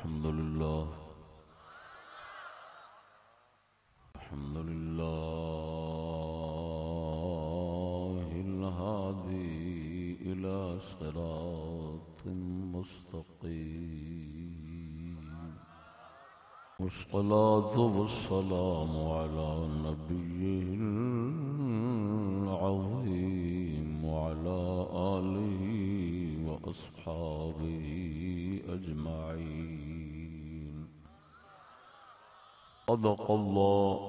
الحمد لله. الحمد لله الهادي إلى صراط مستقيم. والصلاة والسلام على نبيه العظيم وعلى آله وأصحابه أجمعين. صدق الله.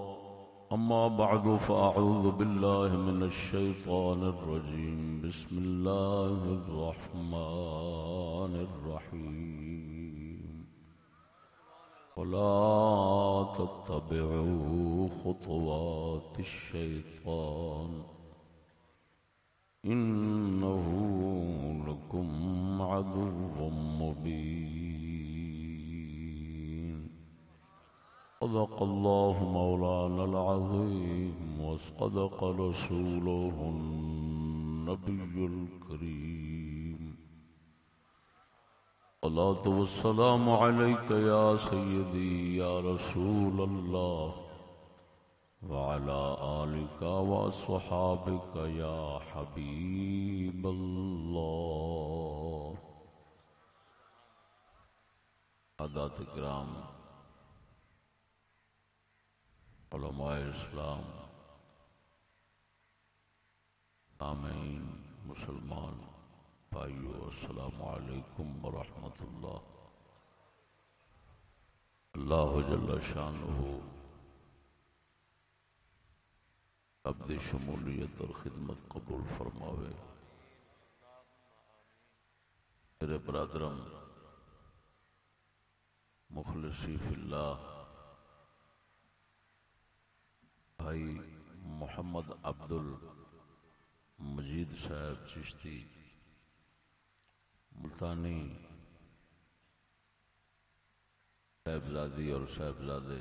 أما بعد فأعوذ بالله من الشيطان الرجيم. بسم الله الرحمن الرحيم. ولا تتبعوا خطوات الشيطان. إنه لكم عدو مبين. صدق الله مولانا العظيم وصدق رسوله النبي الكريم. الصلاة والسلام عليك يا سيدي يا رسول الله وعلى آلك وصحابك يا حبيب الله عدات کرام علماء اسلام آمین مسلمان، بھائیو، السلام علیکم ورحمۃ اللہ۔ اللہ جل شانہ۔ عبد شمولیت اور خدمت قبول فرماوے۔ میرے برادرم، مخلصی فی اللہ بھائی محمد عبد المجید صاحب چشتی، ملتانی صاحبزادی اور صاحبزادے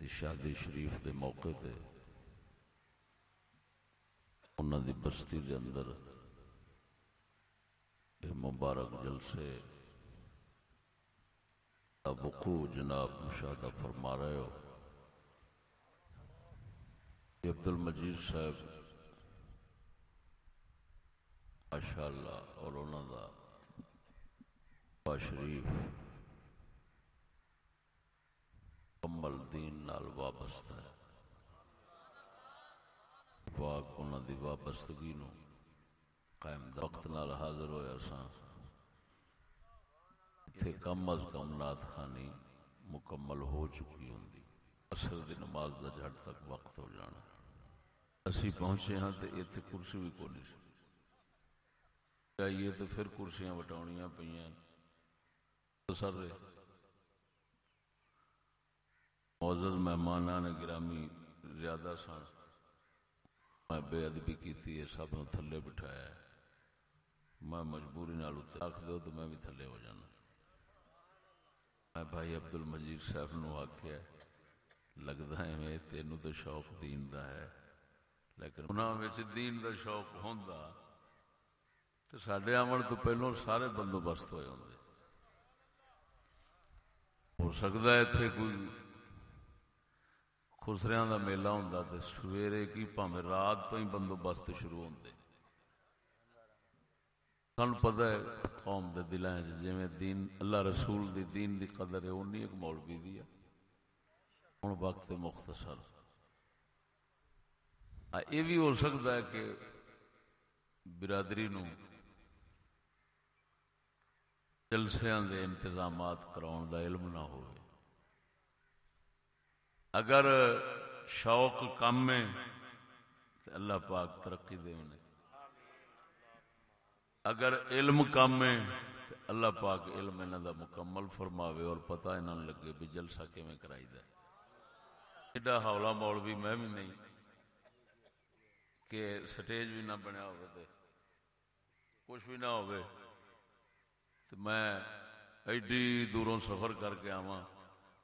دی شادی شریف دے موقع تے انہاں دی بستی دے اندر یہ مبارک جلسے ابقو جناب مشاہدہ فرما رہے ہو۔ عبد المجید صاحب ماشاء اللہ اور انہوں دا با شریف کمل دین نال وابستہ ہے۔ پاک انہوں دی وابستگی نو قائم وقت نال حاضر ہویا ساں تھے کم از کم نات خانی مکمل ہو چکی ہوں اثر دی نماز دا جھڑ تک وقت ہو جانا۔ اسی پہنچے ہاں تے ایتھے کرسی بھی کو نہیں چاہیے تو پھر کرسیاں وٹاؤنیاں پئیاں۔ سر رہے معزز مہمانان گرامی زیادہ سن۔ میں بے ادبی کی سب نے تھلے بٹھایا ہے۔ میں مجبوری نال رکھ دو تو میں بھی تھلے ہو جانا۔ میں بھائی عبد المجید صاحب نو آخیا لگتا ہے میں تینوں تو شوق دین دا ہے۔ لیکن انہوں دین دا شوق ہوندا تو سڈے آمن تو پہلو سارے بندوبست ہوئے ہوں ہو سکتا ہے اتنے کوئی خسریاں دا میلہ ہوں تو سویرے کی پاوے رات تو ہی بندوبست شروع ہوتے سن پتہ ہے قوم دے دلائیں جی دین اللہ رسول دی دین دی قدر ہے اونی ایک مولوی دی ہے۔ ہوں وقت مختصر۔ یہ بھی ہو سکتا ہے کہ برادری نو جلسیاں دے انتظامات کراؤن دا علم نہ ہو اگر شوق کم ہے تو اللہ پاک ترقی دے انہیں۔ اگر علم کم ہے تو اللہ پاک علم انہوں دا مکمل فرماوے اور پتہ انہوں لگے بھی جلسہ کیویں کرائی دے ایڈا ہولا موڑ بھی میں بھی نہیں۔ کہ سٹیج بھی نہ بنیا ہو کچھ بھی نہ ہو تو میں ایڈی دوروں سفر کر کے آواں۔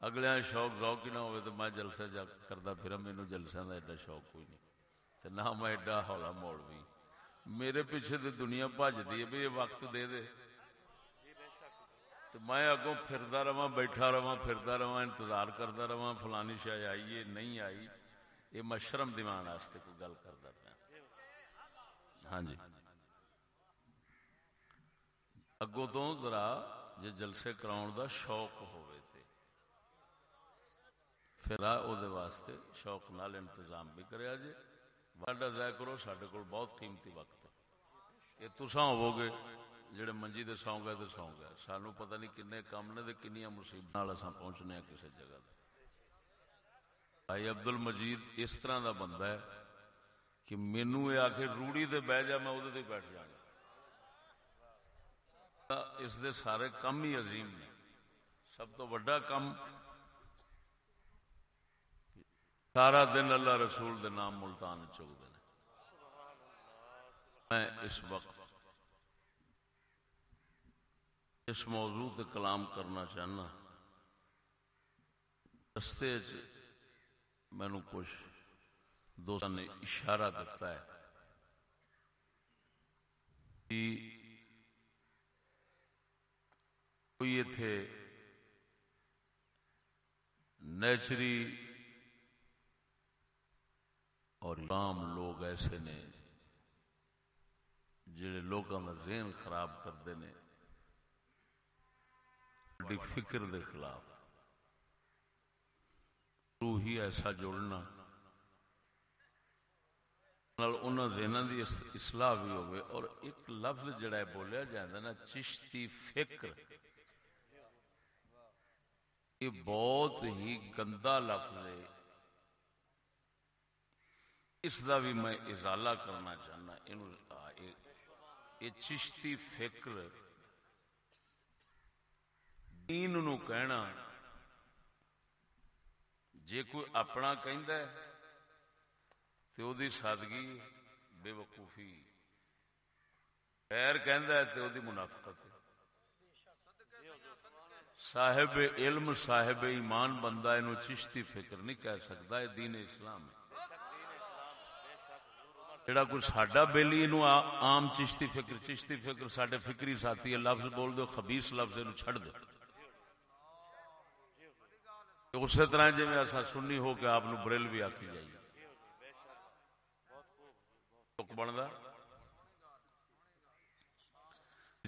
اگلے شوق ذوق ہی نہ ہوئے تو میں جلسہ جا کرتا پھر مینو جلسے کا ایڈا شوق کوئی نہیں۔ تو نہ میں ایڈا ہولا موڑ بھی۔ میرے پیچھے تو دنیا بجتی ہے بھی، یہ وقت دے دے۔ تو میں اگوں پھردا رہا بیٹھا رہا پھردا رہا انتظار کرتا رہا فلانی شاید آئیے نہیں آئی، یہ مشرم دمان واسطے کوئی گل کرتا پیا۔ ہاں جی۔ اگوں تو ذرا جی جلسے کراؤن دا شوق ہوئے تھے پھر او واسطے شوق نال انتظام بھی کریا جی واڈا ضائع کرو سڈے کو بہت قیمتی وقت ہے۔ یہ تسا ہوو گے جڑے منجی دے سو گئے تو سو گئے سانو پتہ نہیں کنے کام نے کنیا مصیبت پہنچنے کسی جگہ بھائی ابدل مجید اس طرح دا بندہ ہے۔ کہ مینو یہ آ کے روڑی دے بہ جا، میں وہ بیٹھ جانا اس دے سارے کم ہی عظیم نے۔ سب تو وڈا کم سارا دن اللہ رسول دے نام ملتان چکتے ہیں۔ میں اس وقت اس موضوع تے کلام کرنا چاہنا، رستے مینو کچھ دوستوں نے اشارہ دیتا ہے کوئی تھے نیچری اور عام لوگ ایسے نے جڑے لوگوں کا ذہن خراب کرتے ہیں فکر دے خلاف۔ روحی ایسا جوڑنا دی اصلاح بھی ہوئے اور ایک لفظ جڑا ہے بولیا جائے نا، چشتی فکر۔ یہ بہت ہی گندا لفظ ہے۔ اس کا بھی میں ازالہ کرنا چاہنا یہ چشتی فکر۔ دین نو کہنا، جے کوئی اپنا تو دی سادگی بے وقوفی خیر کہ منافقت صاحب علم، صاحب ایمان بندہ انو چشتی فکر نہیں کہہ سکتا، یہ دین اسلام ہے۔ جڑا کوئی ساڈا بیلی نو عام چشتی فکر چشتی فکر ساڈے فکری ساتھی ہے، لفظ بول دو خبیص لفظ نو چھڑ دو۔ اسی طرح جی ایسا سننی ہو کہ آپ بریل بھی آکی جائیے۔ بنتا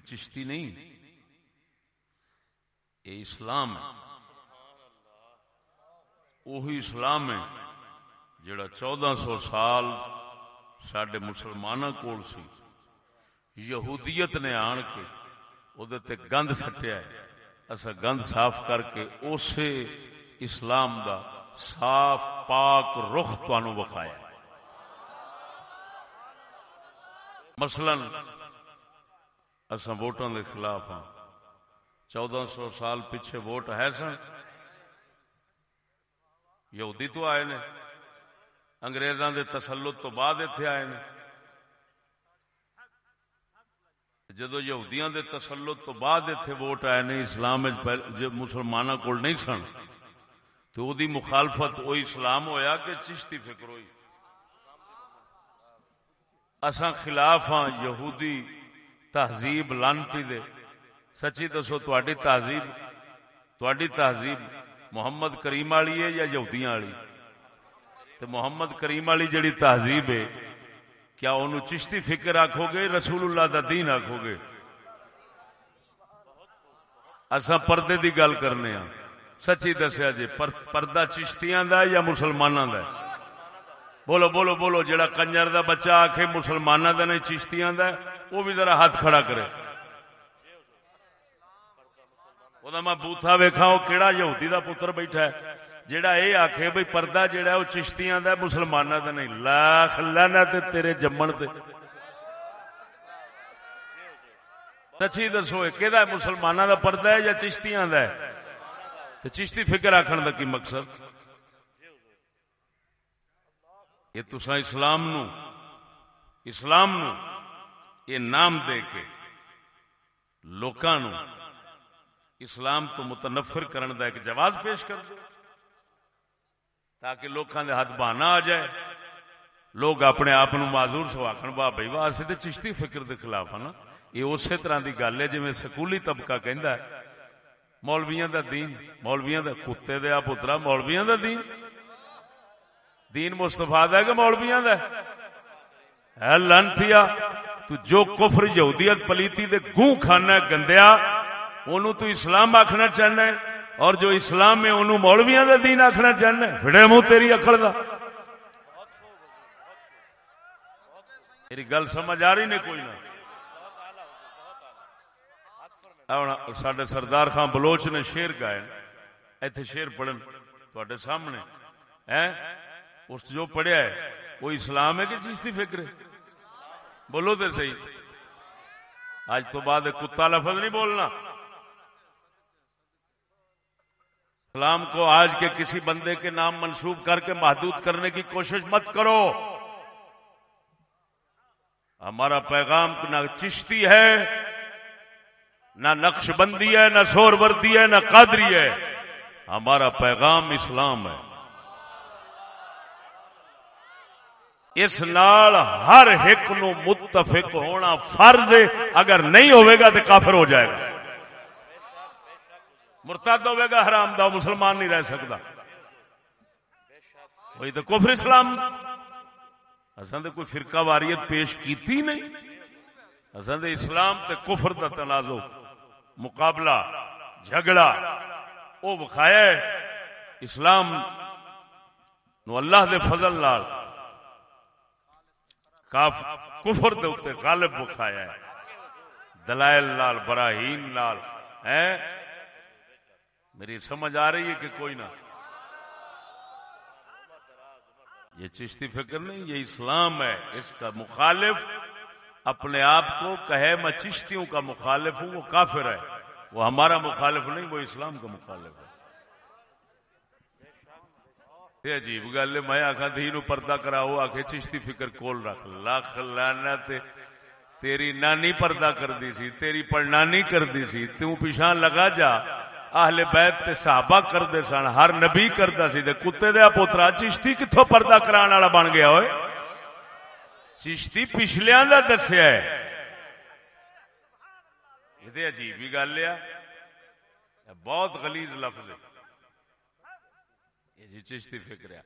چشتی نہیں۔ یہ اسلام ہے۔ وہی اسلام ہے جڑا چودہ سو سال سڈے مسلمان کول سی۔ یہودیت نے آن کے وہ گند سٹیا اصا گند صاف کر کے اسے اسلام دا صاف پاک رخ تنوع بخایا مثلا اصا ووٹوں کے خلاف ہاں۔ چودہ سو سال پیچھے ووٹ ہے سن۔ یہودی تو آئے نے۔ انگریزاں دے تسلط تو بعد اتنے آئے نے۔ جدو یہودیاں دے تسلط تو بعد اتنے ووٹ آئے نے، اسلام مسلمانوں کو نہیں سن۔ تو وہ مخالفت وہ اسلام ہویا کہ چشتی فکر ہوئی؟ اساں خلاف ہاں یہودی تہذیب لانتی دے۔ سچی دسو تہاڈی تہذیب تہذیب محمد کریم والی ہے یا یہودیاں والی تے محمد کریم والی جڑی تہذیب ہے، کیا انہوں چشتی فکر آکھو گے، رسول اللہ دا دین آکھو گے؟ اساں پردے دی گل کرنے ہاں۔ سچی دسیا جی پردہ چشتیاں دا یا مسلمانوں دا بولو بولو بولو، جڑا کنجر دا بچہ آ کے مسلمانوں دا نہیں، چشتیاں دا وہ بھی ذرا ہاتھ کھڑا کرے۔ وہ میں بوتھا ویکھا وہ کہڑا یہودی دا پتر بیٹھا ہے، جڑا اے آکھے بھئی پردہ جڑا وہ چشتیاں دا مسلمانوں دا نہیں۔ لاکھ لانا تے تیرے جمن تے۔ سچی دسو کہ مسلمانوں دا پردہ ہے یا چشتیاں دا ہے؟ تو چشتی فکر آخر کا کی مقصد؟ یہ تسا اسلام نو اسلام نو یہ نام دے کے لوکاں نو اسلام تو متنفر کرن دا ایک جواز پیش کر دو، تاکہ لوکاں دے ہاتھ بہانا آ جائے۔ لوگ اپنے آپ معذور سو آخر با بھائی، واہ، اسی تے چشتی فکر دے خلاف ہے نا۔ یہ اسی طرح دی گل ہے جی سکولی طبقہ کہندا ہے، مولویاں دا دین، مولویاں دا کتے دیا پترا، مولویاں دا دین۔ دین مستفا دا کہ مولویاں دا ہے؟ لنتیا تو جو کفر یہودیت پلیتی دے گوں کھانا ہے، گندیا انہوں تو اسلام آکھنا چاہنا ہے، اور جو اسلام میں انہوں مولویاں دا دین آکھنا چاہنا ہے۔ پھڑے منہ تیری اکھڑ دا۔ میری گل سمجھ آ رہی نے کوئی نہ۔ سڈے سردار خان بلوچ نے شیر گائے۔ ایتھے شیر پڑھن تھوڑے سامنے۔ اس جو پڑھیا ہے، وہ اسلام ہے کہ چیشتی فکر ہے؟ بولو تو صحیح۔ آج تو بعد کتا لفظ نہیں بولنا۔ اسلام کو آج کے کسی بندے کے نام منسوب کر کے محدود کرنے کی کوشش مت کرو۔ ہمارا پیغام نہ چشتی ہے، نہ نقش بندی ہے، نہ سور وردی ہے، نہ قادری ہے۔ ہمارا پیغام اسلام ہے۔ اس نال ہر ایک نو متفق ہونا فرض ہے۔ اگر نہیں ہوئے گا تو کافر ہو جائے گا۔ مرتد ہوئے گا، حرام دا، مسلمان نہیں رہ سکتا۔ وہی تو کفر اسلام۔ اصل تو کوئی فرقہ واریت پیش کیتی نہیں۔ اصل اسلام تے کفر دا تنازع، مقابلہ، جھگڑا وہ بخایا اسلام نو اللہ دے فضل لال کاف کفر دے غالب بخایا ہے۔ دلائل لال براہین لال ہے میری سمجھ آ رہی ہے کہ کوئی نہ۔ یہ چشتی فکر نہیں، یہ اسلام ہے۔ اس کا مخالف اپنے آپ کو کہے میں چشتیوں کا مخالف ہوں، وہ کافر ہے۔ وہ ہمارا مخالف نہیں، وہ اسلام کا مخالف ہے۔ یہ عجیب گل ہے۔ میں آخا دھی نو پردہ کراؤ آ کے چشتی فکر کول رکھ۔ لاکھ لانا تے تیری نانی پردہ کر دی سی، تیری پڑنانی کر دی سی۔ توں پیچھا لگا جا۔ اہل بیت تے صحابہ کر دے سن، ہر نبی کردا سی۔ تے کتے دے پوترا، چشتی کتھوں پردہ کران والا بن گیا ہوئے؟ چشتی پچھلیاں دا دسیا ہے۔ یہ عجیب ہی گل ہے۔ بہت غلیظ لفظ ہے۔ یہ چشتی فکر ہے۔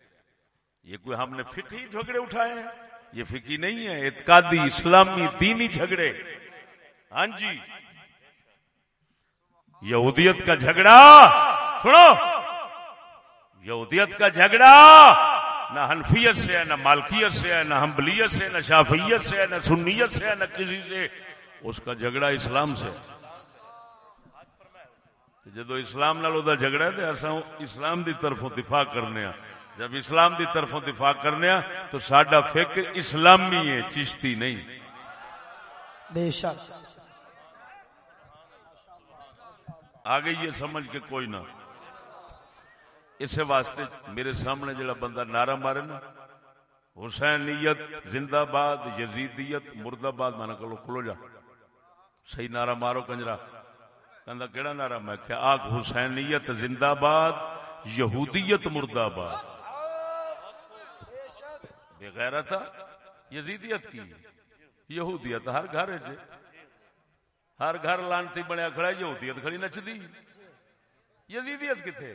یہ کوئی ہم نے فقہی جھگڑے اٹھائے ہیں؟ یہ فقی نہیں ہے، اعتقادی اسلامی دینی جھگڑے۔ ہاں جی۔ یہودیت کا جھگڑا۔ سنو۔ یہودیت کا جھگڑا۔ نہ حنفیت سے ہے، نہ مالکیت سے ہے، نہ حنبلیت سے، نہ شافیت سے ہے، نہ سنیت سے ہے، نہ کسی سے۔ اس کا جھگڑا اسلام سے جدو اسلام نال دا جھگڑا ہے تو اسلام دی طرفوں دفاع کرنے جب اسلام دی طرفوں دفاع کرنے تو سڈا فکر اسلامی ہے چشتی نہیں۔ بے شک۔ آگے یہ سمجھ کے کوئی نہ۔ اس واسطے میرے سامنے جڑا بندہ نعرہ مارے نا حسینیت زندہ باد یزیدیت مرد آباد میں کلو کھلو جا۔ صحیح نعرہ مارو کنجرا۔ کہ کہڑا نعرہ؟ میں کیا آگ حسینیت زندہ باد یہودیت مرد آباد بغیر تھا یزیدیت کی؟ یہودیت ہر گھر ہے ہر گھر لانتی بنیا کھڑا یہودیت کھڑی نچدی۔ یزیدیت کتنے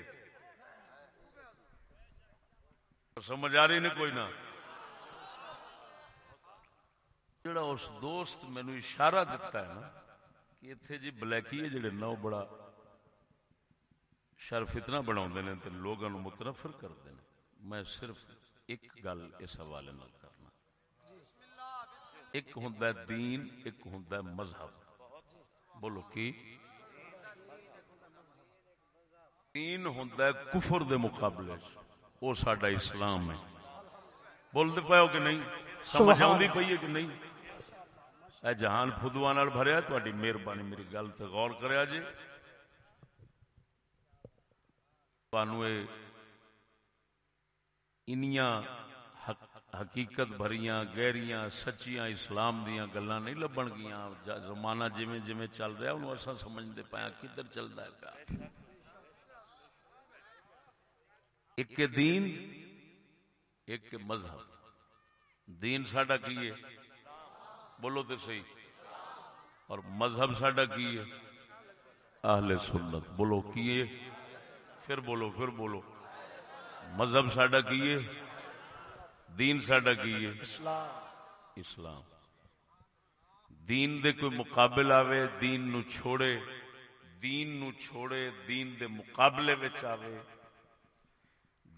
سمجھ آ رہی نہیں کوئی نہ۔ جڑا اس دوست مینو اشارہ دیتا ہے نا کہ اتنے جی بلیکی ہے جڑے نو بڑا شرف اتنا بنا لوگوں متنفر کرتے ہیں میں صرف ایک گل اس حوالے کرنا۔ ایک ہوں دین، ایک ہوں مذہب۔ بولو کی؟ دین ہوں کفر دے مقابلے وہ سڈا اسلام ہے۔ بولتے پاؤ کہ نہیں؟ سمجھ آئی پی ہے کہ نہیں؟ اے جہان فدوا بھریا تاری مہربانی میری گل سے غور کریا جی۔ حقیقت بھریاں، گہریاں، سچیاں، اسلام دیا گلا نہیں لبن گیا زمانہ جی جی چل رہا انہوں اصا سمجھتے پایا ہاں، کدھر چلتا ہے ایک دین، ایک مذہب۔ دین ساڈا کی ہے؟ بولو تو صحیح۔ اور مذہب ساڈا کی ہے؟ اہل سنت۔ بولو کیے پھر بولو پھر بولو۔ مذہب ساڈا کیے دین ساڈا کیے اسلام۔ اسلام۔ دین دے کوئی مقابل آوے، دین نو چھوڑے۔ دین نو چھوڑے، دین دے مقابلے وچ آوے۔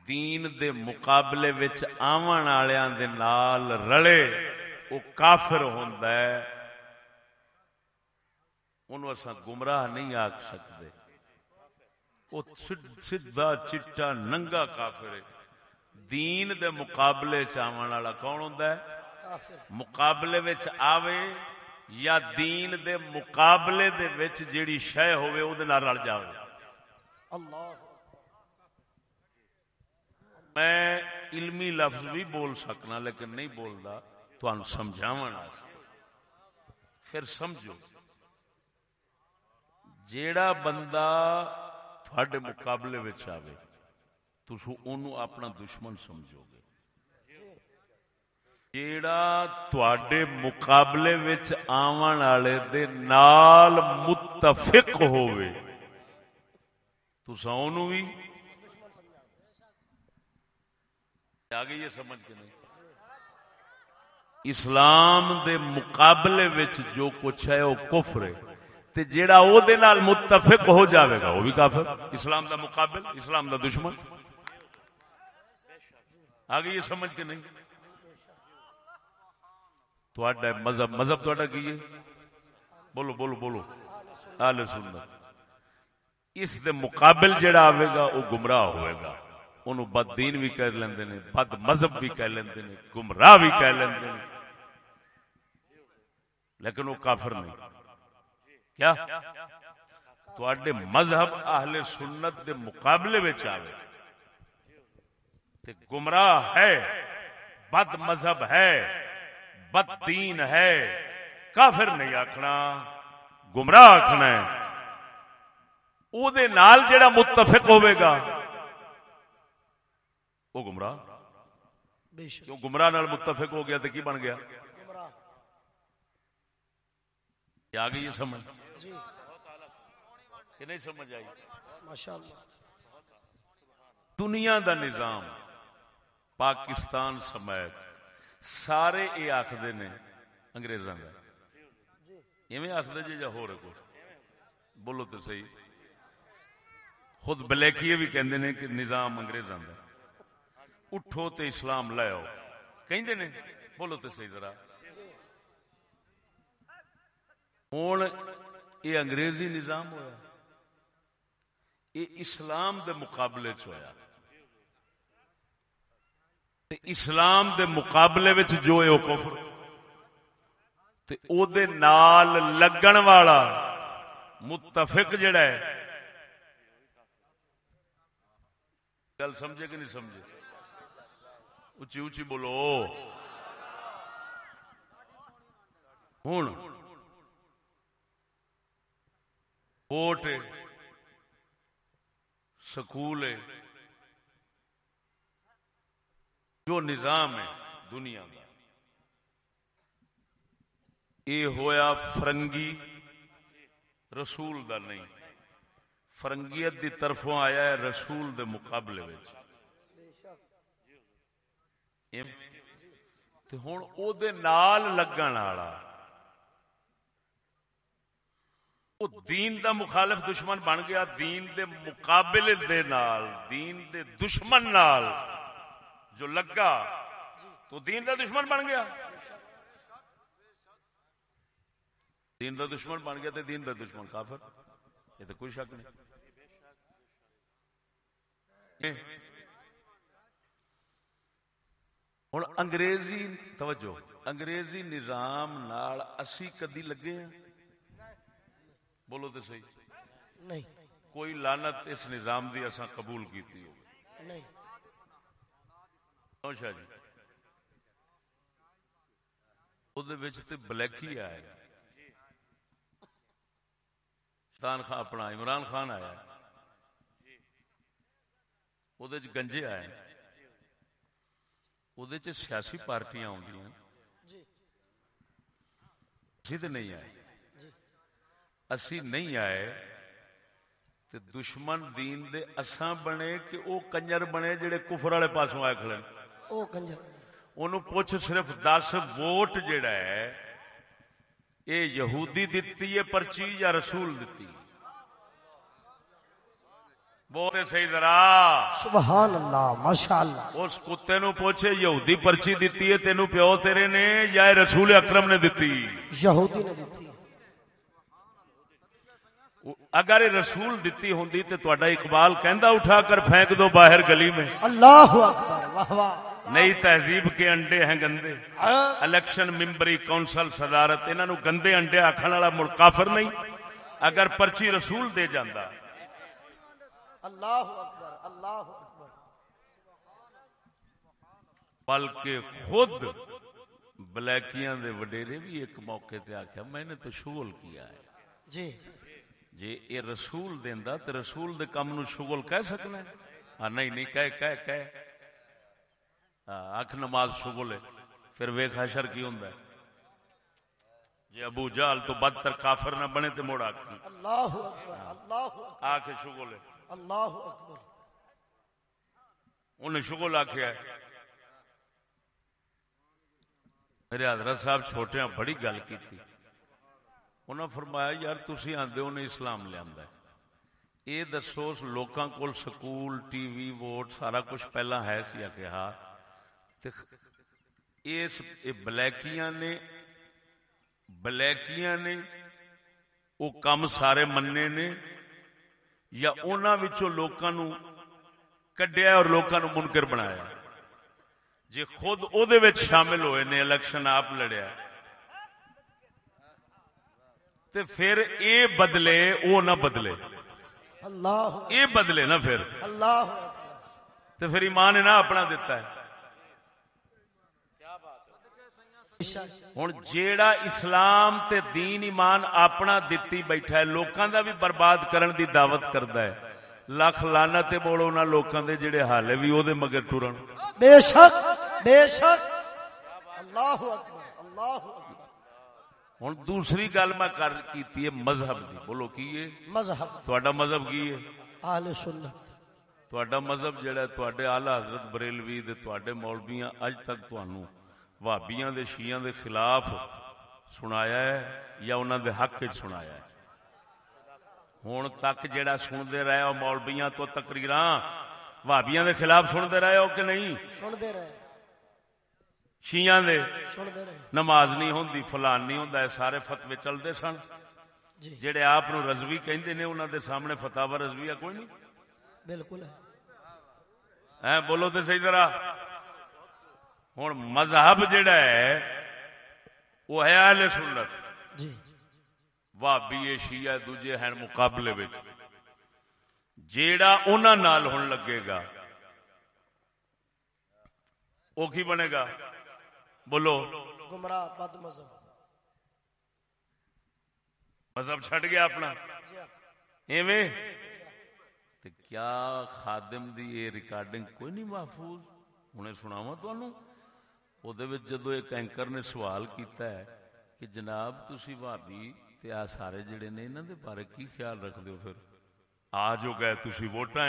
دین دے مقابلے وچ آون والےاں دے نال رلے۔ او کافر ہوندا ہے اونوں گمراہ نہیں آکھ سکدے۔ او سد- سیدھا چٹا ننگا کافر ہے۔ دین دے مقابلے چ والا کون ہوندا ہے؟ کافر مقابلے وچ آوے یا دین دے مقابلے دے وچ جیڑی شے ہوے او دے نال رل جاوے۔ اللہ میں علمی لفظ بھی بول سکنا لیکن نہیں بولدا۔ تانوں سمجھاون پھر سمجھو، جیڑا بندہ تھوڑے مقابلے وچ آوے تسو اونوں اپنا دشمن سمجھو گے جیڑا تواڈے مقابلے وچ آون والے دے نال متفق ہووے، تساں اونوں بھی آگے یہ سمجھ کے نہیں؟ اسلام دے مقابلے وچ جو کچھ ہے وہ کفر ہے۔ تے جیڑا او دے نال متفق ہو جاوے گا، وہ بھی کافر۔ اسلام دا مقابل، اسلام دا دشمن۔ آگے یہ سمجھ کے نہیں؟ تواڈا مذہب مذہب تواڈا کی ہے؟ بولو بولو بولو۔ آل سنت۔ اس دے مقابل جڑا آوے گا، وہ گمراہ ہوئے گا۔ انہوں بد دین بھی کہہ لیندے نے، بد مذہب بھی کہہ لیندے نے، گمراہ بھی کہہ لیندے نے۔ لیکن وہ کافر نہیں۔ کیا؟ تواڈے مذہب اہل سنت دے مقابلے وچ آوے۔ تے گمراہ ہے بد مذہب ہے بد دین ہے۔ کافر نہیں آکھنا گمراہ آکھنا ہے۔ او دے نال جڑا متفق ہوئے گا وہ گمراہ؟ کیوں گمراہ نال متفق ہو گیا تو کی بن گیا گمراہ یہ آ گئی یہ سمجھ؟ جی۔ کہ نہیں سمجھ آئی؟ دنیا دا نظام پاکستان سمیت سارے یہ آخر نے کا ایویں آخر جی یا ہو رہے کو بولو تو صحیح۔ خود بلیکیے بھی کہندے نے کہ نظام انگریزاں دا۔ اٹھو تے اسلام لے آؤ۔ کہندے نے؟ بولو تو صحیح ذرا۔ ہوں یہ انگریزی نظام ہویا یہ اسلام دے مقابلے چ ہویا تے اسلام دے مقابلے وچ جو ہے کفر تے او دے نال لگن والا متفق جڑا ہے گل سمجھے کہ نہیں سمجھے اچھی اچھی بولو ہوں ووٹ ہے، سکول ہے، جو نظام ہے دنیا کا یہ ہویا فرنگی رسول دا نہیں۔ فرنگیت دی طرفوں آیا ہے رسول دے مقابلے وچ۔ ایم- لگن والا۔ او دین دا مخالف دشمن بن گیا، دین دے مقابلے دے نال، دین دے دشمن نال جو لگا تو دین دا دشمن بن گیا۔ دین دا دشمن بن گیا تے دین دا دشمن کافر۔ یہ تو کوئی شک نہیں۔ ہوں انگریزی، توجہ، انگریزی نظام نال اسی کدی لگے ہیں؟ بولو تو صحیح۔ نہیں۔ کوئی لانت اس نظام دی اساں قبول کیتی ہو نہیں۔ کیوں شاہ جی بلیکی آئے شیطان خان اپنا عمران خان آیا۔ گنجے آئے۔ وہ سیاسی پارٹیاں آدی جی۔ تو نہیں آئے۔ جی اسی نہیں آئے تے دشمن دین دے اساں بنے کہ او کنجر بنے جڑے کفر والے پاسوں آئے کھڑے او کنجر۔ اونوں پوچھ صرف 10 ووٹ جڑا ہے اے یہودی دتی ہے پرچی یا رسول دتی؟ بہت صحیح ذرا۔ سبحان اللہ ماشاءاللہ۔ اس کتے نو پوچھے یہودی پرچی دتی ہے تینو پیو تیرے نے یا رسول اکرم نے دتی؟ یہودی نے دتی۔ اگر رسول دیتی ہوں دی تو تہاڈا اقبال کہندا اٹھا کر پھینک دو باہر گلی میں۔ اللہ اکبر واہ واہ نئی تہذیب کے انڈے ہیں گندے۔ ہاں۔ الیکشن ممبری کونسل صدارت انہاں نو گندے انڈے آکھن والا ملک کافر نہیں۔ اگر پرچی رسول دے جاندا۔ اللہ اکبر اللہ اکبر۔ بلکہ خود بلیکیاں دے وڈیرے بھی ایک موقع تے آکھیا میں نے تو شغل کیا ہے۔ جی۔ جی اے رسول دینا تو رسول دے کم نو شغل کہہ سکنا ہاں نہیں نہیں کہہ کہہ کہہ۔ اکھ نماز شغل ہے پھر ویخ حشر کی ہوں جی ابو جال تو بدتر کافر نہ بنے تے موڑا اللہ اکبر اللہ آکھ شغل ہے۔ اللہ اکبر۔ انہیں شغل آکھیا میرے حضرت صاحب چھوٹیاں بڑی گل کی تھی۔ انہاں فرمایا، یار تسی آندے ہو اسلام لے آندا ہے. اے دسو لوکاں کول سکول، ٹی وی، ووٹ، سارا کچھ پہلا ہے سی کہ ہاں۔ تے اس بلیکیاں نے بلیکیاں نے، او کم سارے مننے نے، یا انہاں وچوں لوکاں نو کڈیا اور لوکاں نو منکر بنایا جے خود او دے وچ شامل ہوئے نے، الیکشن آپ لڑیا تے پھر اے بدلے او نہ بدلے۔ اللہ اے بدلے نا پھر۔ اللہ تے پھر ایمان نہ اپنا دیتا ہے۔ ہوں جیڑا اسلام تے دین ایمان اپنا دتی بیٹھا ہے لوکاں دا بھی برباد کرن دی دعوت کردا ہے۔ لکھ لانا تے بولو نہ لوکاں دے جڑے حالے بھی او دے مگر ٹرن۔ بے شک بے شک۔ اللہ اکبر اللہ اکبر۔ ہوں دوسری گل میں کر کیتی مذہب دی۔ بولو کی مذہب۔ مذہب کی ہے؟ مذہب جڑا ہے حضرت بریلوی دے تہاڈے اج تک تانوں وہابیاں دے شیعیاں دے خلاف سنایا ہے یا انہاں دے حق وچ سنایا ہے؟ ہن تک جہاں سنتے رہے او مولویاں تو تقریر وہابیاں کے خلاف سنتے رہے ہو کہ نہیں؟ سندے رہے۔ شیعہ دے نماز نہیں ہوں فلان نہیں ہوندا سارے فتوے چلتے سن۔ جی۔ جڑے آپ رضوی کہندے نے دے سامنے فتاوا رضویہ کوئی نہیں؟ بالکل ہے۔ بولو تے صحیح ذرا۔ ہن مذہب جڑا ہے وہ ہے اہل سنت۔ جی۔ وابی شیعہ دوجے ہیں مقابلے وچ۔ جیڑا انہاں نال ہون لگے گا وہ کی بنے گا؟ بولو۔ گمراہ بد مذہب۔ مذہب چھٹ گیا اپنا۔ ایویں۔ تے کیا خادم دی یہ ریکارڈنگ کوئی نہیں محفوظ؟ ہوں سناوا تمہوں جدو ایک اینکر نے سوال کیتا ہے کہ جناب تھی بھابی آ سارے جڑے نے انہوں دے بارے کی خیال رکھ دیو پھر؟ آ جو گئے تسی ووٹاں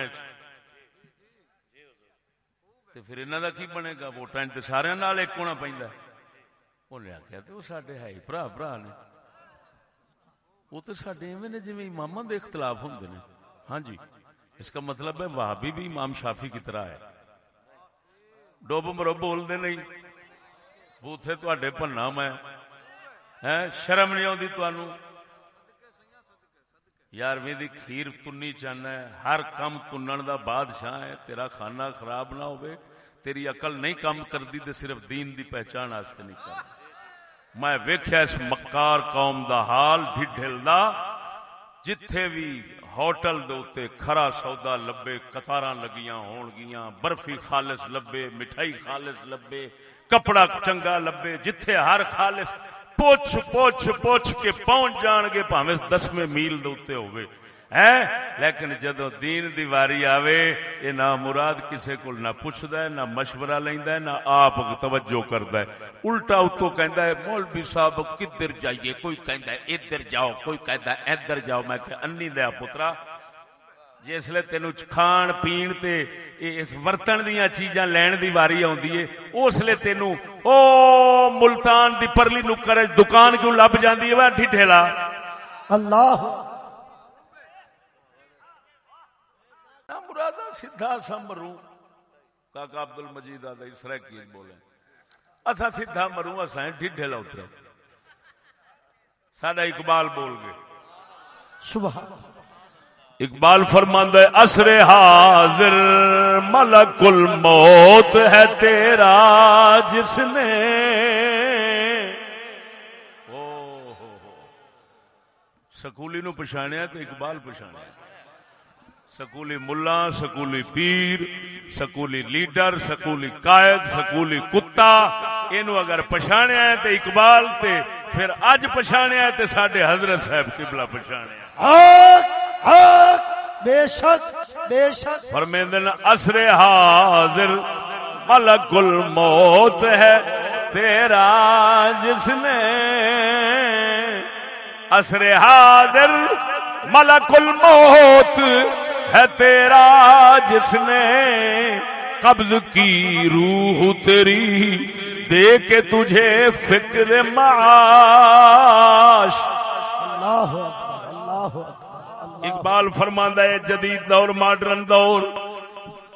تے پھر انہاں دا کی بنے گا ووٹاں تے سارے ایک ہونا پہ انہیں آخیا تو وہ سارے ہے ہی برا برا نے وہ تو سارے ایویں نے جی امام کے اختلاف ہوں نے ہاں جی اس کا مطلب ہے وہابی بھی امام شافی کی طرح ہے ڈوب مرو بولتے نہیں بوتھے تے میں شرم نہیں آتی تمہوں یارویں کھیر تنی چاہنا ہے، ہر کم تنن دا بادشاہ ہے، تیرا کھانا خراب نہ ہو تیری عقل نہیں کم کر دی تے صرف دین دی پہچان واسطے نہیں کر۔ میں ویکھیا اس مکار قوم دا حال ڈھڈھل دا جتھے بھی ہوٹل دے کھرا سودا لبے، قطاراں لگیاں ہون برفی خالص لبے، مٹھائی خالص لبے، کپڑا چنگا لبے، جتھے ہر خالص پوچھ پوچھ پوچھ کے پہنچ جان گے پاویں دسویں میل دے ہو ہے لیکن جدو دین دی واری آوے اے نہ مراد کسے کو نہ پوچھ دا ہے نہ مشورہ لیندا ہے نہ آپ توجہ کردا ہے الٹا اتو کہندا ہے مولوی صاحب کدھر جائیے کوئی کہندا ہے ادھر جاؤ کوئی کہندا ہے ادھر جاؤ میں کہ انی دیا پترہ جسل تین کھان پین تے اس ورتن دیا چیزاں لین دی واری آدھی ہے اس لیے تین او ملتان دی پرلی نکر دکان کیوں لب جاندی ہے؟ وہ ڈھیلا۔ اللہ۔ مرادا سیدھا سا مرو کاکا عبد المجید آدھا اسرا کی بولے اصا سیدھا مرو اصا ڈھیلا اترا ساڈا اقبال بول گئے۔ سبحان اقبال فرماند ہے اثر حاضر ملک الموت ہے تیرا جس نے سکولی نو پچھاڑیا تو اقبال پچھاڑیا سکولی ملا، سکولی پیر، سکولی لیڈر، سکولی قائد، سکولی کتا، اینو اگر پچھاڑیا ہے تو اقبال تے پھر اج پچھاڑیا ہے تو سڈے حضرت صاحب قبلہ پچھاڑیا حق بے شک بے شک۔ فرمیندن اثر حاضر ملک الموت ہے تیرا جس نے اثر حاضر ملک الموت ہے تیرا جس نے قبض کی روح تیری دے کے تجھے فکر معاش۔ اللہ اکبر اللہ اکبر۔ اقبال فرماندا ہے جدید دور ماڈرن دور۔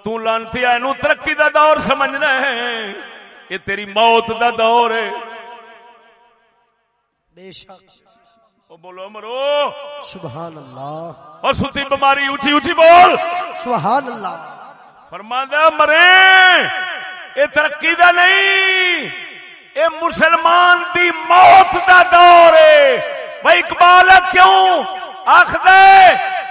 تو لانتی اینو ترقی دا دور سمجھنا ہے۔ یہ تیری موت دا دور ہے۔ بے شک۔ او بولو مرو سبحان اللہ اور ستی بیماری اٹھی اٹھی بول۔ سبحان اللہ فرماندا مرے۔ یہ ترقی دا نہیں۔ اے مسلمان دی موت دا دور ہے۔ بھائی اقبال کیوں؟ آخد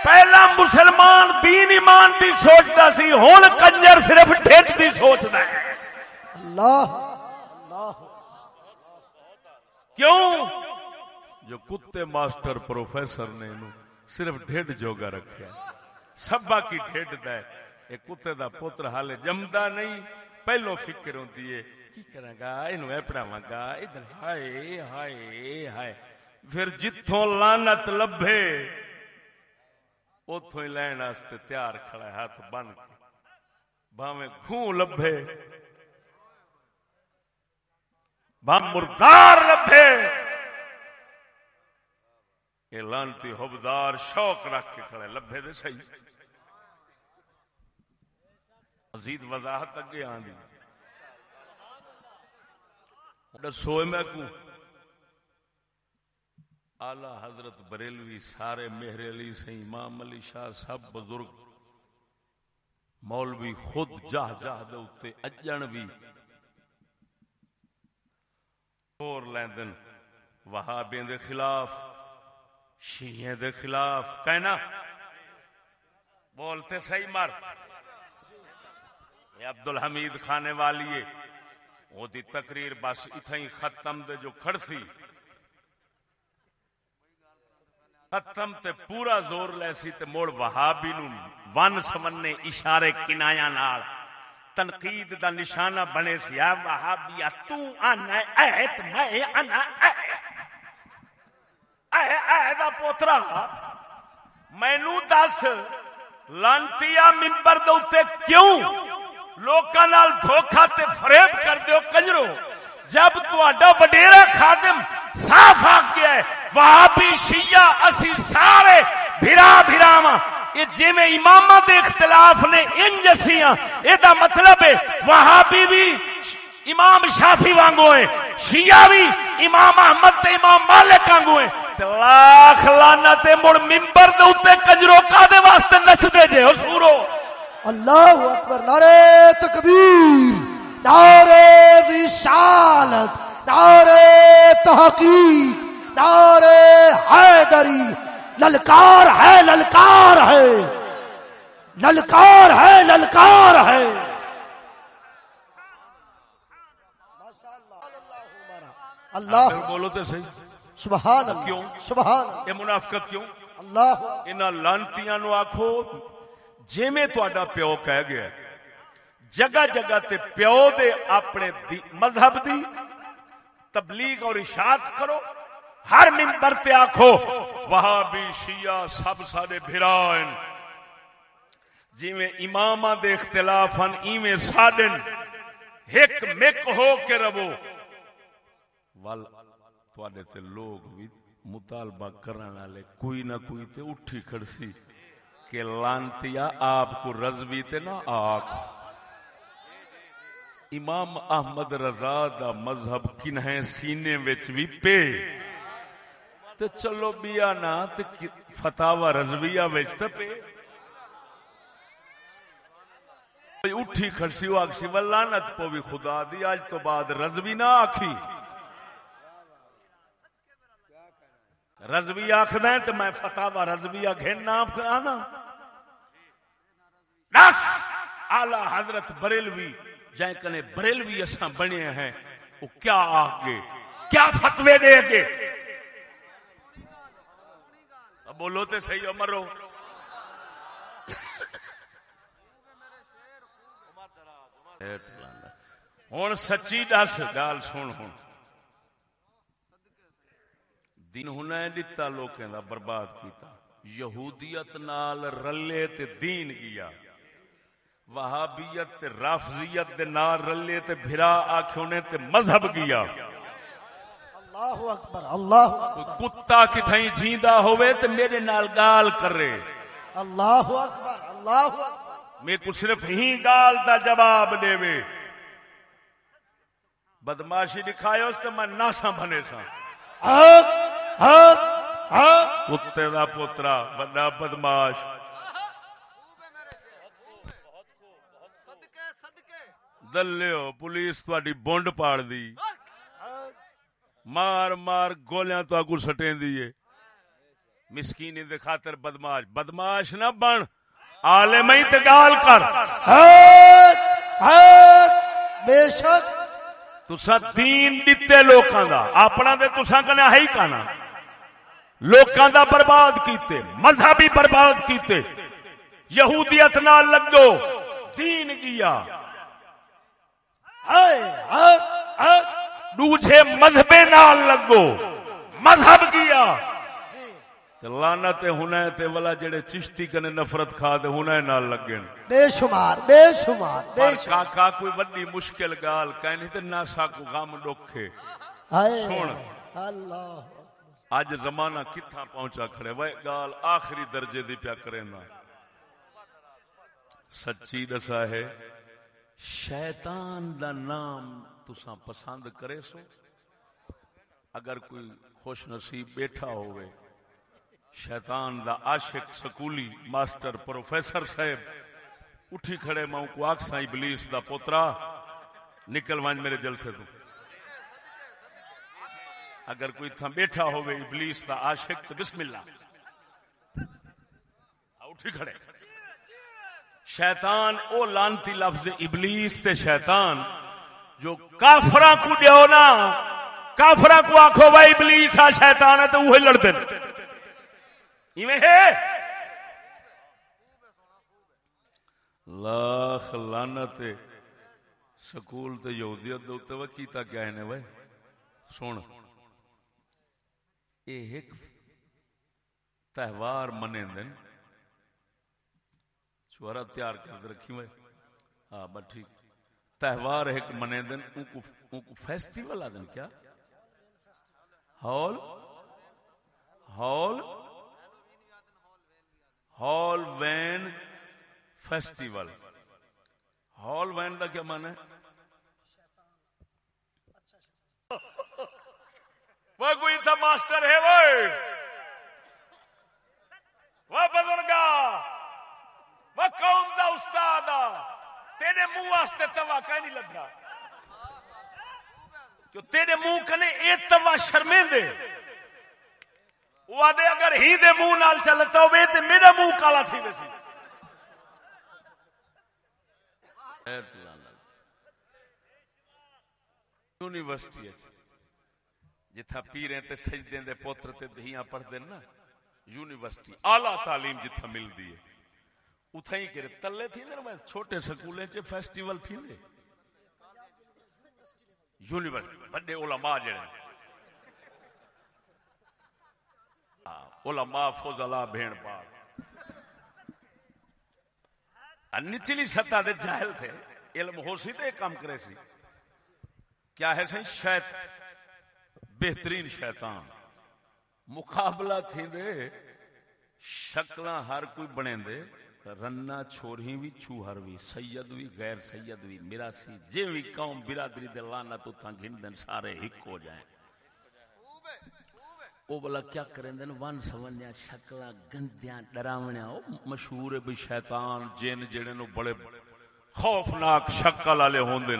پہلا مسلمان دین ایمان دی سوچدا سی ہن کنجر صرف ڈھٹ دی سوچدا ہے۔ اللہ۔ اللہ کیوں؟ جو کتے ماسٹر پروفیسر نے صرف ڈھڈ جوگا رکھا سبا کی ڈھڈ دا ہے۔ یہ کتے دا پتر حالے جمدا نہیں پہلو فکر ہوندی ہے کی کراں گا؟ اینو اے پڑھاواں گا۔ ادھر ہائے ہائے ہائے۔ پھر جتھوں لعنت لبھے، اوتھوں ہی لین واسطے تیار کھڑا ہے، ہاتھ بن کے بھاویں گھوں لبھے۔ بھا مردار لبھے۔ یہ لانتی حبدار شوق رکھ کے کھڑے لبھے دے صحیح۔ مزید وضاحت اگے آندی۔ دسوئے میں کو اعلی حضرت بریلوی سارے مہر علی سے امام علی شاہ سب بزرگ مولوی خود جاہ جاہ دے اجن بھی اور لیندن وہابیں دے خلاف شیعہ دے خلاف، کہنا بولتے صحیح مر۔ یہ عبد الحمید خانے والی وہ دی تقریر بس اتھا ہی ختم دے جو کھڑ سی ختم تے پورا زور لے سی تے موڑ وہابی نو ون سمنے اشارے کنایا نال۔ تنقید دا نشانہ بنے سی۔ اے وہابیا، تو انا ایت میں انا اے اے اے دا پوترا، مینو دس، لانتیا ممبر دے اوتے کیوں لوکاں نال دھوکا تے فریب کر دیو کنجرو؟ جب تہاڈا وڈیرا خادم صاف آ گیا ہے وہابی شیعہ، اسی سارے بھرا بھراواں۔ یہ جویں اماماں دے اختلاف نے انج اسیاں اے دا مطلب ہے وہابی بھی امام شافی وانگو ہیں، شیعہ بھی امام احمد تے امام مالک وانگو ہیں۔ تے لاکھ لعنت مڑ منبر دے اوتے کنجرو کا دے واسطے نچ دے جے، حضورو۔ اللہ اکبر نعرے تکبیر نعرے رسالت نعرے تحقیق۔ نعرے حیدری للکار ہے للکار ہے۔ للکار ہے للکار ہے۔ اللہ بولو تے صحیح۔ سبحان اللہ کیوں؟ سبحان یہ منافقت کیوں؟ اللہ۔ انہاں لانتیاں نو آکھو جویں تہاڈا پیو کہہ گیا ہے، جگہ جگہ تے پیو دے اپنے دی مذہب دی تبلیغ اور اشاعت کرو۔ ہر ممبر تے آکھو، وہاں بھی شیعہ سب سارے بھرائن جویں امام دے اختلاف ہیں ایویں ساڈن ہک مک ہو کے رہو۔ ول، تواڈے تے لوگ بھی مطالبہ کرن والے کوئی نہ کوئی تے اٹھی کھڑسی کہ لانتیا آپ کو رضوی تے نہ آکھ۔ امام احمد رضا دا مذہب کنہیں سینے وچ بھی پے۔ تے چلو بیا نا تے فتاوا رضویہ وچ تے پے۔ اٹھی کھڑسی وہ آکسی لعنت پو بھی خدا دی، آج تو بعد رضوی نہ آکھی۔ رضوی آخد تو میں فتاوا رضویہ گھننا آنا دس! آلہ حضرت بریلوی، جائیں کنے بریلوی اساں بنے ہیں وہ کیا آگے کیا فتوے دے گے اب بولو تے صحیح عمرو ہوں سچی دس، گال سن ہوں دین ہونا دتا لوکیں دا برباد کیتا۔ یہودیت نال رلے تے دین گیا۔ وہابیت تے رافضیت دے نال رلے تے بھرا آکھوں نے تے مذہب گیا۔ اللہ اکبر اللہ کتا جیندا ہوئے تے میرے نال گال کرے۔ اللہ اکبر اللہ اکبر۔ میں کو صرف ہی گال دا جواب دے وے بدماشی دکھائے اس تے میں بنے سا حق حق حق۔ کتے دا پوترا بڑا بدماش۔ دلیو پولیس تواڈی بونڈ پاڑ دی۔ مار مار گولیاں تو اگو سٹیں دیئے مسکینی دے خاطر بدماش۔ بدماش نہ بن۔ عالم ہی تے گال کر۔ حق حق بے شک۔ تسا دین دتے لوکاں دا۔ اپنا دے تسا کنے ہے ہی کانا لوکاں دا برباد کیتے۔ مذہبی برباد کیتے۔ یہودیت نال لگو۔ دین گیا ہائے حق حق۔ دوجے مذہبے نال لگو۔ مذہب تے لعنت ہونا ہے تے والا جڑے چشتی کنے نفرت کھا دے ہونا ہے نال لگن بے شمار بے شمار بے شمار۔ کاکا کوئی بڑی مشکل گال کہنی تے ناسا کو غم ڈوکھے۔ ہائے۔ سن۔ اللہ۔ اج زمانہ کتھا پہنچا کھڑے۔ وہ گال آخری درجے دی پیا کرے نا۔ سچی دسا ہے شیطان دا نام تساں پسند کرے سو۔ اگر کوئی خوش نصیب بیٹھا ہوئے شیطان دا عاشق سکولی ماسٹر پروفیسر صاحب۔ اٹھی کھڑے ماں کو آکساں ابلیس دا پوترا۔ نکل وانج میرے جلسے تو۔ اگر کوئی تھا بیٹھا ہوئے ابلیس دا عاشق تو بسم اللہ۔ اٹھی کھڑے۔ شیطان، او لانتی لفظ ابلیس تے شیطان۔ جو کافرا کو دیو نا کافرا کو آخو بھائی ابلیس آ شیطان ہے تو وہ لڑتے ایویں ہے؟ لاکھ لعنت سکول تے یہودیت دے اوتے وہ کیتا کیا ہے نے وے سن۔ اے ایک تہوار منے دن چورا تیار کر رکھی ہوئے ہاں بس ٹھیک۔ تہوار ایک منے دن ان کو فیسٹیول آ دن کیا؟ Hall? Hall? Halloween festival. Hall when کا کیا مانا ہے وہ کوئی تھا ماسٹر ہے وہ وہ بزرگا وہ قوم دا استاد تیرے منہ واسطے توا کہ نہیں لگا کہ تیرے منہ کنے اے توا شرمے دے وہ آدھے اگر ہی دے منہ نال چلتا ہوئے تے میرا منہ کالا تھی ویسی یونیورسٹی جتھا پیرے تے سجدے دے پوتر تے دہیاں پڑھ دے نا، یونیورسٹی، اعلی تعلیم جتھا ملدی ہے۔ اتھا ہی کرے، تلے تھی نا میں چھوٹے سکولے چے فیسٹیول تھی نے یونیورسٹی بڑے علماء جڑے۔ ہاں، علماء فضلا بھین پاک نچلی سطح دے جاہل تھے۔ علم ہو سی تو ایک کام کرے سی۔ کیا ہے سی شیط، بہترین شیطان۔ مقابلہ تھی دے شکلاں ہر کوئی بنے دے رنا چھوڑی بھی چوہر بھی، سید بھی، غیر سید بھی، میرا سی جی بھی قوم برادری دے لانا تو تھا گھن دن سارے ہک ہو جائیں۔ وہ بلا کیا کریں دن ون سونیا شکلاں، گندیاں، ڈراونیاں۔ او مشہور ہے بھی شیطان، جن جڑے نو بڑے خوفناک شکل والے ہوندے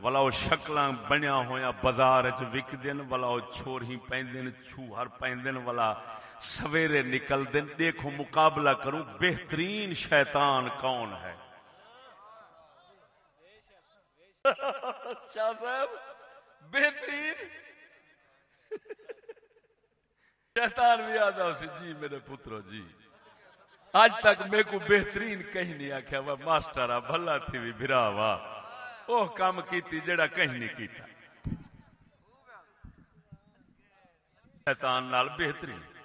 والا وہ شکلاں بنیا ہویا بازار وچ وک دین والا وہ چھوڑی پیندن چوہر پیندن والا سویرے نکل دن دیکھو مقابلہ کروں، بہترین شیطان کون ہے؟ شاہ صاحب، بہترین؟ شیطان بھی آدھا اسی جی میرے پترو جی۔ آج تک میں کو بہترین کہیں نہیں آکھیا، وہ ماسٹر آ، بھلا تھی بھی بھرا وا وہ کام کیتی جڑا کہیں نہیں کیتا۔ شیطان نال بہترین۔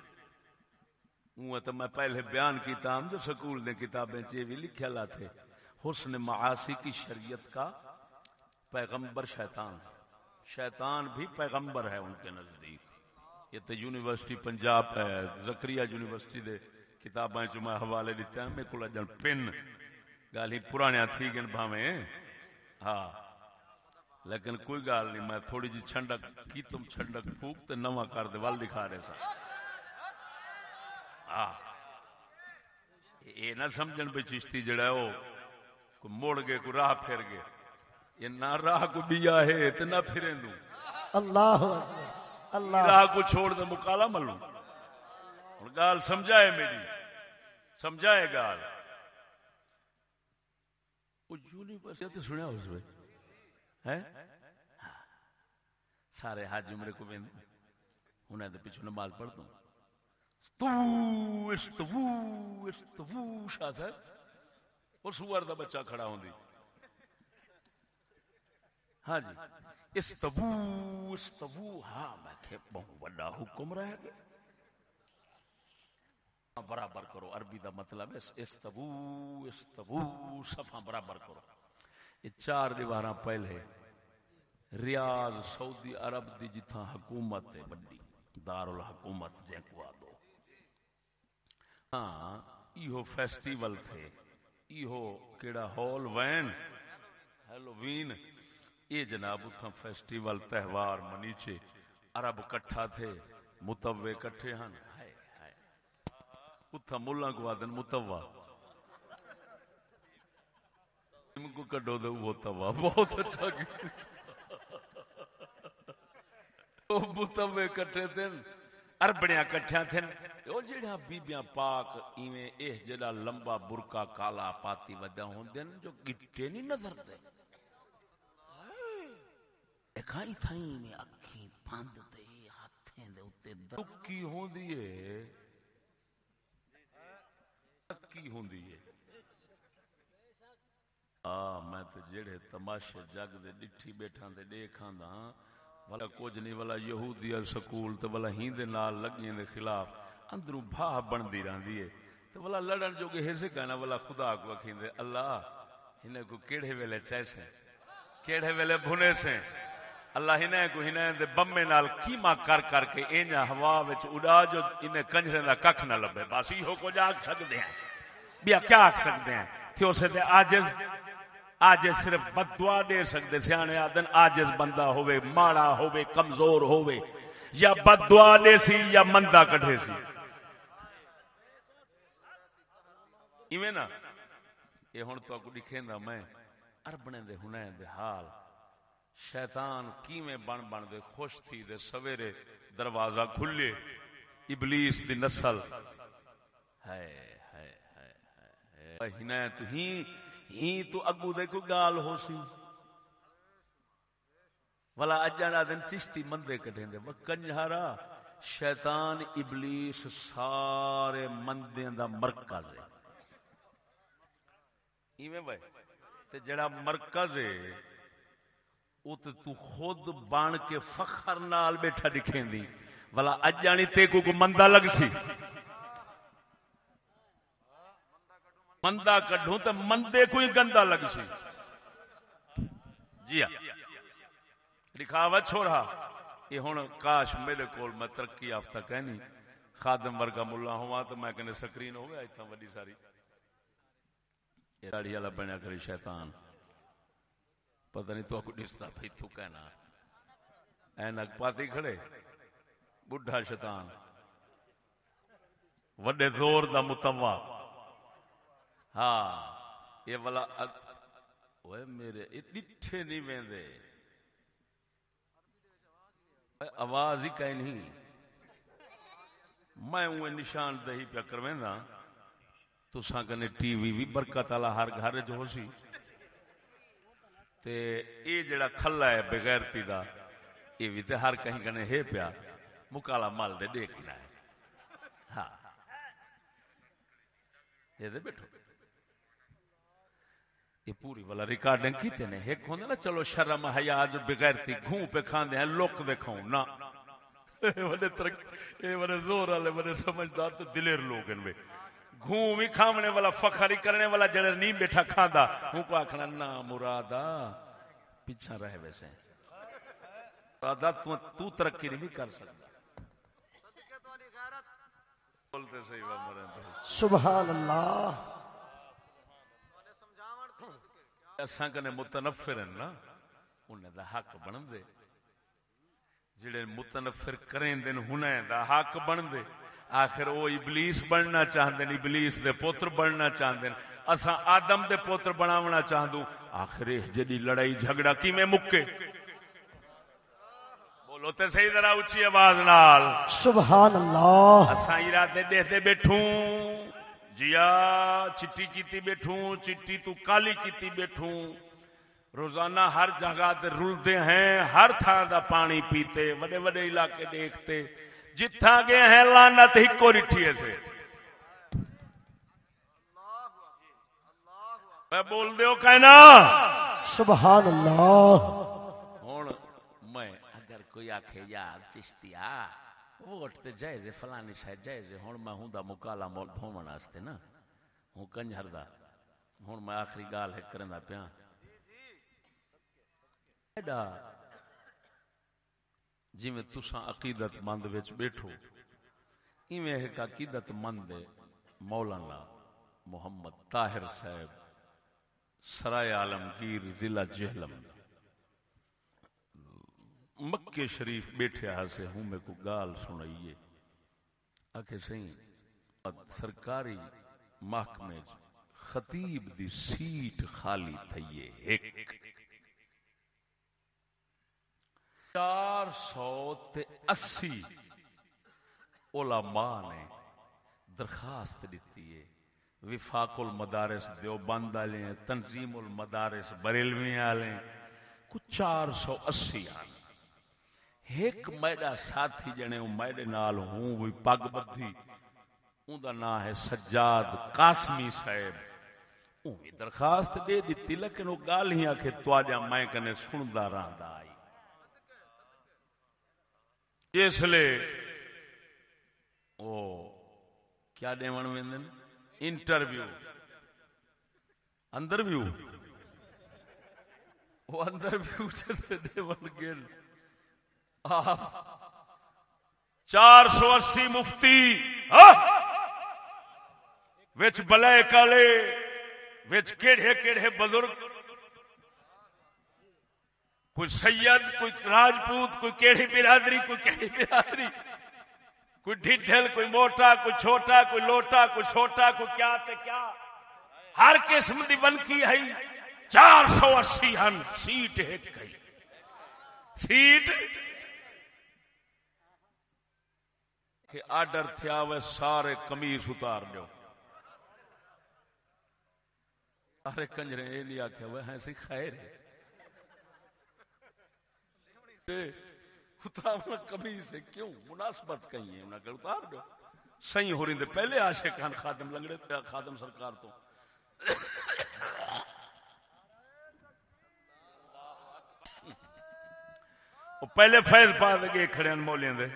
ہوں تو میں پہلے بیان کیتا، ہم جو سکول نے کتابیں چیئے بھی لکھیا لاتے، حسن معاصی کی شریعت کا پیغمبر شیطان شیطان بھی پیغمبر ہے ان کے نزدیک۔ یہ تو یونیورسٹی پنجاب ہے زکریہ یونیورسٹی دے کتابیں جو میں حوالے دیتے ہیں میں کلا جن پن۔ گالی پرانے تھی گن بھاویں۔ ہاں۔ لیکن کوئی گال نہیں، میں تھوڑی جی چھنڈک، کی تم چھنڈک پھوک تے نواں کر دے وال دکھا رہے سا۔ ہاں یہ نہ سمجھن بھی چشتی جڑا ہے وہ کو موڑ گئے کو راہ پھر گئے۔ یہ نہ راہ کو بیا ہے تے نہ پھریں دوں۔ اللہ اللہ۔ راہ کو چھوڑ دے مکالا ملوں۔ اور گال سمجھائے میری۔ سمجھائے گال۔ وہ یونیورسٹی سنیا اس میں ہے سارے حاج عمرے کو بین انہیں تو پیچھے نماز پڑھ دوں تو استو استو شاہ صاحب اور سوار دا بچہ کھڑا ہوندی۔ ہاں جی استبو استبو ہاں میں کہ بہت بڑا حکم رہ گیا۔ برابر کرو، عربی دا مطلب ہے استبو استبو صفا برابر کرو۔ یہ چار دیواراں پہلے ریاض، سعودی عرب دی جتھاں حکومت ہے، بڑی دار الحکومت جے کو دو ہاں ایہو فیسٹیول تھے۔ ایہو کیڑا ہال وین، ہیلووین۔ یہ جناب اتھا فیسٹیول تہوار منیچے۔ عرب کٹھا تھے، متوے کٹھے ہن۔ اتھا ملا کو آدن متوا۔ ان کو کڈو دے، وہ توا۔ بہت اچھا گیا متوے کٹھے تھے۔ اربڑیاں کٹھیاں تھے او جڑا بیبیاں پاک ایویں اے جڑا لمبا برقع کالا پاتی ودا ہوندے جو گٹے نہیں نظر دے۔ دکھائی تھائی میں اکھیں بند تے ہاتھیں دے اوتے دکی ہوندی ہے دکی ہوندی ہے آ میں تے جڑے تماشے جگ دے ڈٹھی بیٹھاں تے دیکھاں دا ہاں، والا کچھ نہیں، والا یہودی سکول تے والا ہیندے نال لگیاں دے خلاف اندروں بھا بندی رہندی ہے۔ تے والا لڑن جو کہ ہسے کہنا، والا خدا کو اکھیندے اللہ انہیں کو کیڑے ویلے چیسے کیڑے ویلے بھنے سے اللہ ہنے کو ہنے دے بمے نال کیما کر کر کے اینجا ہوا وچ اڑا جو انہیں کنجرے دا ککھ نہ لبے۔ بس ایہو کو جاگ سکدے ہیں۔ بیا کیا آکھ سکتے ہیں؟ تھے اسے دے آجز آجز صرف بددعا دے سکتے سیانے آدن آجز بندہ ہوئے، ماڑا ہوئے، کمزور ہوئے، یا بددعا دے سی، یا مندہ کٹھے سی۔ ایویں نا؟ یہ ہن تو کو دکھیندا میں اربنے دے ہنے دے حال۔ شیطان کیویں بن بن دے، خوش تھی دے، سویرے دروازہ کھلے۔ ابلیس دی نسل۔ ہے ہے ہے ہنے تو ہی ہی تو اگو دے کو گال ہو سی۔ ولا اجانا دن چشتی مندے کٹیں دے۔ وہ کنجھارا شیطان، ابلیس، سارے مندے دا مرکز ہے۔ ایویں بھائی، تے جڑا مرکز ہے، او تے تو خود بان کے فخر نال بیٹھا دکھیں دی۔ ولا اجانی تے کو کو مندہ لگ سی۔ مندا کڈوں تو مندے کو ہی گندا لگ سی۔ جی ہاں۔ لکھاوا چھوڑا۔ یہ ہوں کاش میرے کول میں ترقی یافتہ کہنی۔ خادم ورگا ملا ہوا تو میں کہنے سکرین ہو گیا اتنا وڈی ساری۔ داڑی والا بنیا کری شیطان۔ پتہ نہیں تو ڈستا بھائی تو کہنا۔ اینک پاتی کھڑے۔ بڈھا شیطان۔ وڈے زور دا متوا۔ ہاں یہ والا اوے میرے، یہ ڈٹھے نہیں ویندے۔ آواز ہی کہیں نہیں۔ میں اوے نشان دہی پیا کرویندا۔ تو کنے ٹی وی بھی برکت والا ہر گھر چ ہو سی۔ تے اے جڑا کھلا ہے بغیرتی دا یہ بھی تے ہر کہیں کنے ہے پیا۔ مکالا مال دے دیکھنا ہے۔ ہاں۔ یہ دے بیٹھو۔ یہ پوری والا ریکارڈنگ کیتے نے؟ ایک ہوندے نا چلو شرم حیا جو بغیرتی گھوں پہ کھاندے ہیں لوک دکھاؤں نہ بڑے ترک اے بڑے زور والے بڑے سمجھدار تو دلیر لوگ ان میں گھوں بھی کھامنے والا فخری کرنے والا جڑے نہیں بیٹھا کھاندا ہوں کو آکھنا نا مرادا پیچھا رہے ویسے۔ مرادا تو, تو ترقی نہیں کر سکتا۔ بولتے صحیح سبحان اللہ۔ اساں کنے متنفر ہیں نا انہیں دا حق بن دے۔ جڑے متنفر کریں دن ہنے دا حق بن دے۔ آخر وہ ابلیس بننا چاہتے ہیں ابلیس دے پوتر بننا چاہتے ہیں۔ اساں آدم دے پوتر بناونا چاہدوں آخر جڑی لڑائی جھگڑا کی میں مکے؟ بولو تے صحیح ذرا اونچی آواز نال۔ سبحان اللہ۔ اساں ارادے دیکھتے بیٹھوں۔ جیا چٹی کیتی بیٹھوں چٹی تو کالی کیتی بیٹھوں۔ روزانہ ہر جگہ تے رلتے ہیں ہر تھان دا پانی پیتے بڑے بڑے علاقے دیکھتے۔ جتھا گئے ہیں لانت ہی کو رٹھی سے۔ میں بول دیو کہنا سبحان اللہ۔ ہوں میں اگر کوئی آخے یار چشتیا ووٹ تے جائزے فلانی شاید جائزے ہوں میں ہوں دا مکالا مول دھومن واسطے نا۔ ہوں کنجر دا۔ ہوں میں آخری گال ہے کرن کرنا پیا جی میں تسا عقیدت مند وچ بیٹھو۔ ایویں ایک عقیدت مند مولانا محمد طاہر صاحب، سرائے عالمگیر ضلع جہلم۔ مکے شریف بیٹھے سے ہوں میں کو گال سنائیے۔ آکے سہیں سرکاری محکمے خطیب دی سیٹ خالی تھئیے، ایک۔ چار سو تے اسی علماء نے درخواست دیتی ہے۔ وفاق المدارس دیوبند والے ہیں، تنظیم المدارس بریلوی والے کچھ چار سو اسی آنے ایک میڈا ساتھی جنے میڈے نال ہوں بھی پگ بدھی۔ اون دا نام ہے سجاد قاسمی صاحب۔ اون درخواست دے دیتی لیکن وہ گال ہی آکھے تو آجا میں کنے سندا رہندا آئی۔ اس لیے او کیا دیون ویندن؟ انٹرویو۔ اندر ویو وہ اندر ویو چلتے دیون گل چار سو اسی مفتی ہاں؟ وچ بلے کالے وچ کیڑے کیڑے بزرگ، کوئی سید، کوئی راجپوت، کوئی کیڑی برادری، کوئی کیڑی برادری، کوئی ڈھڈل کوئی موٹا، کوئی چھوٹا، کوئی لوٹا، کوئی چھوٹا، کوئی کیا تے کیا۔ ہر قسم دی بنکی ہے۔ چار سو اسی ہن۔ سیٹ ایک گئی سیٹ کہ آڈر تھیا وہ سارے کمیس اتار دو سارے کنجرے یہ نہیں آخیا وہ ایسی خیر ہے۔ اتارنا کمیس سے کیوں؟ مناسبت کہیں ہے انہیں کہ اتار دو سی ہو رہی پہلے آشے کان خادم لنگڑے پہ خادم سرکار تو۔ پہلے فیض پا دے کھڑے ان مولین دے۔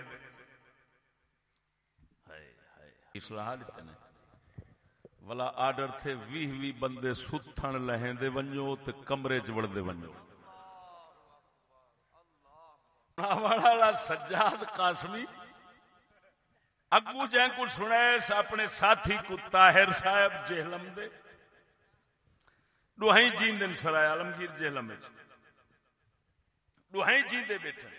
اصلاح دیتے ہیں والا آرڈر تھے وی وی بندے ستھن لہندے ونجو تے کمرے چ وڑدے ونجو۔ والا سجاد قاسمی۔ اگو جائیں کو سنے اپنے ساتھی کو طاہر صاحب جہلم دے۔ دوہائی جین دن سرائے عالمگیر جہلم وچ۔ دوہائی جین دے بیٹھے۔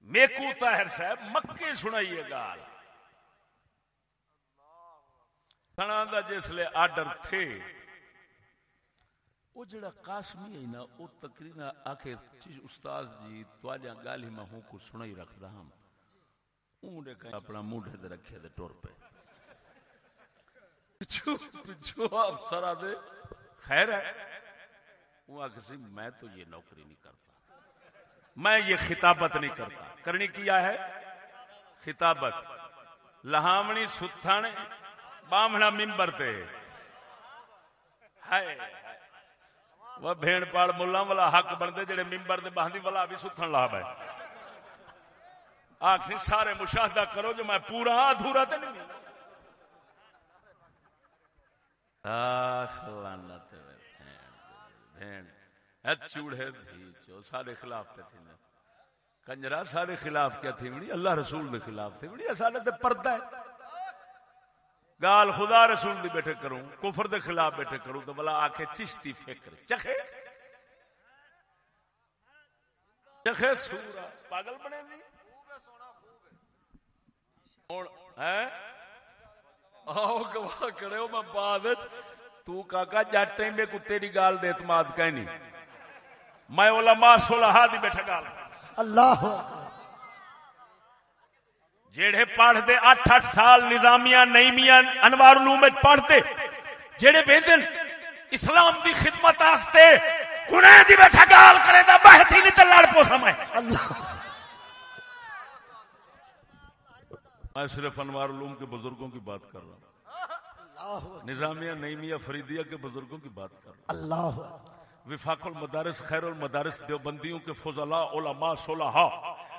میکو طاہر صاحب مکے سنائیے گال۔ سنا دا جسلے آرڈر تھے۔ وہ جڑا قاسمی ہے نا وہ تقریباً آخر استاد جی تواجا گال ہی میں ہوں کو سنا سنائی رکھدا ہم ہاں۔ اونڈے کہیں اپنا موڈے دے رکھے دے ٹور پہ۔ پچھو پچھو افسرا دے۔ خیر ہے۔ وہ آخر میں تو یہ نوکری نہیں کرتا۔ میں یہ خطابت نہیں کرتا۔ کرنی کیا ہے؟ خطابت۔ لہامنی ستھن بامنا ممبر تے ہائے وہ بھیڑ پاڑ ملا والا حق بنتے جڑے ممبر دے باندھی والا بھی ستھن لا بے آخسی سارے مشاہدہ کرو جو میں پورا ادھورا تے نہیں آخ لعنت بھیڑ چوڑے چو سارے خلاف پہ تھی کنجرا سارے خلاف کیا تھی اللہ رسول دے خلاف تھی بڑی سارے پردہ ہے گال خدا رسول دی بیٹھے کروں، کفر دے خلاف بیٹھے کروں تو بلا آکے چشتی فکر۔ چکھے؟ چکھے سورا پاگل بنے دی؟ اور ہے آؤ گواہ کرے ہو، میں بعد تو کاکا جاٹیں میں کو تیری گال دے اعتماد کہیں نہیں میں علماء صلحاء دی بیٹھا گال۔ اللہ جیڑے پڑھتے اٹھ اٹھ سال نظامیہ نئیمیہ انوار علوم پڑھتے جیڑے بیندن اسلام دی خدمت آستے انہیں دی بیٹھا گال کرے دا بہت ہی نہیں تے لڑ پو سمائے اللہ۔ میں صرف انوار علوم کے بزرگوں کی بات کر رہا ہوں۔ نظامیہ نئیمیہ فریدیہ کے بزرگوں کی بات کر رہا اللہ۔ ہوں وفاق المدارس خیر المدارس دیوبندیوں کے فضلاء علماء صلحاء۔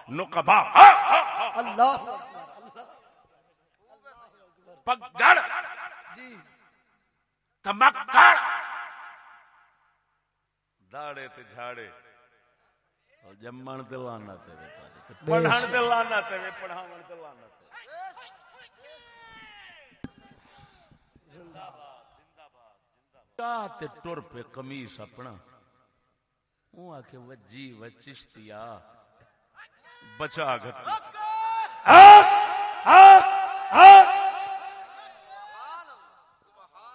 نقبا. اللہ. پگڑ. تمکڑ داڑے تے جھاڑے. اور جمن تے لانا تے پڑھن تے لانا تے پڑھاون تے لانا تے تے ٹر پہ قمیص اپنا. وہ آ کے وجی وچشتیا بچا گتی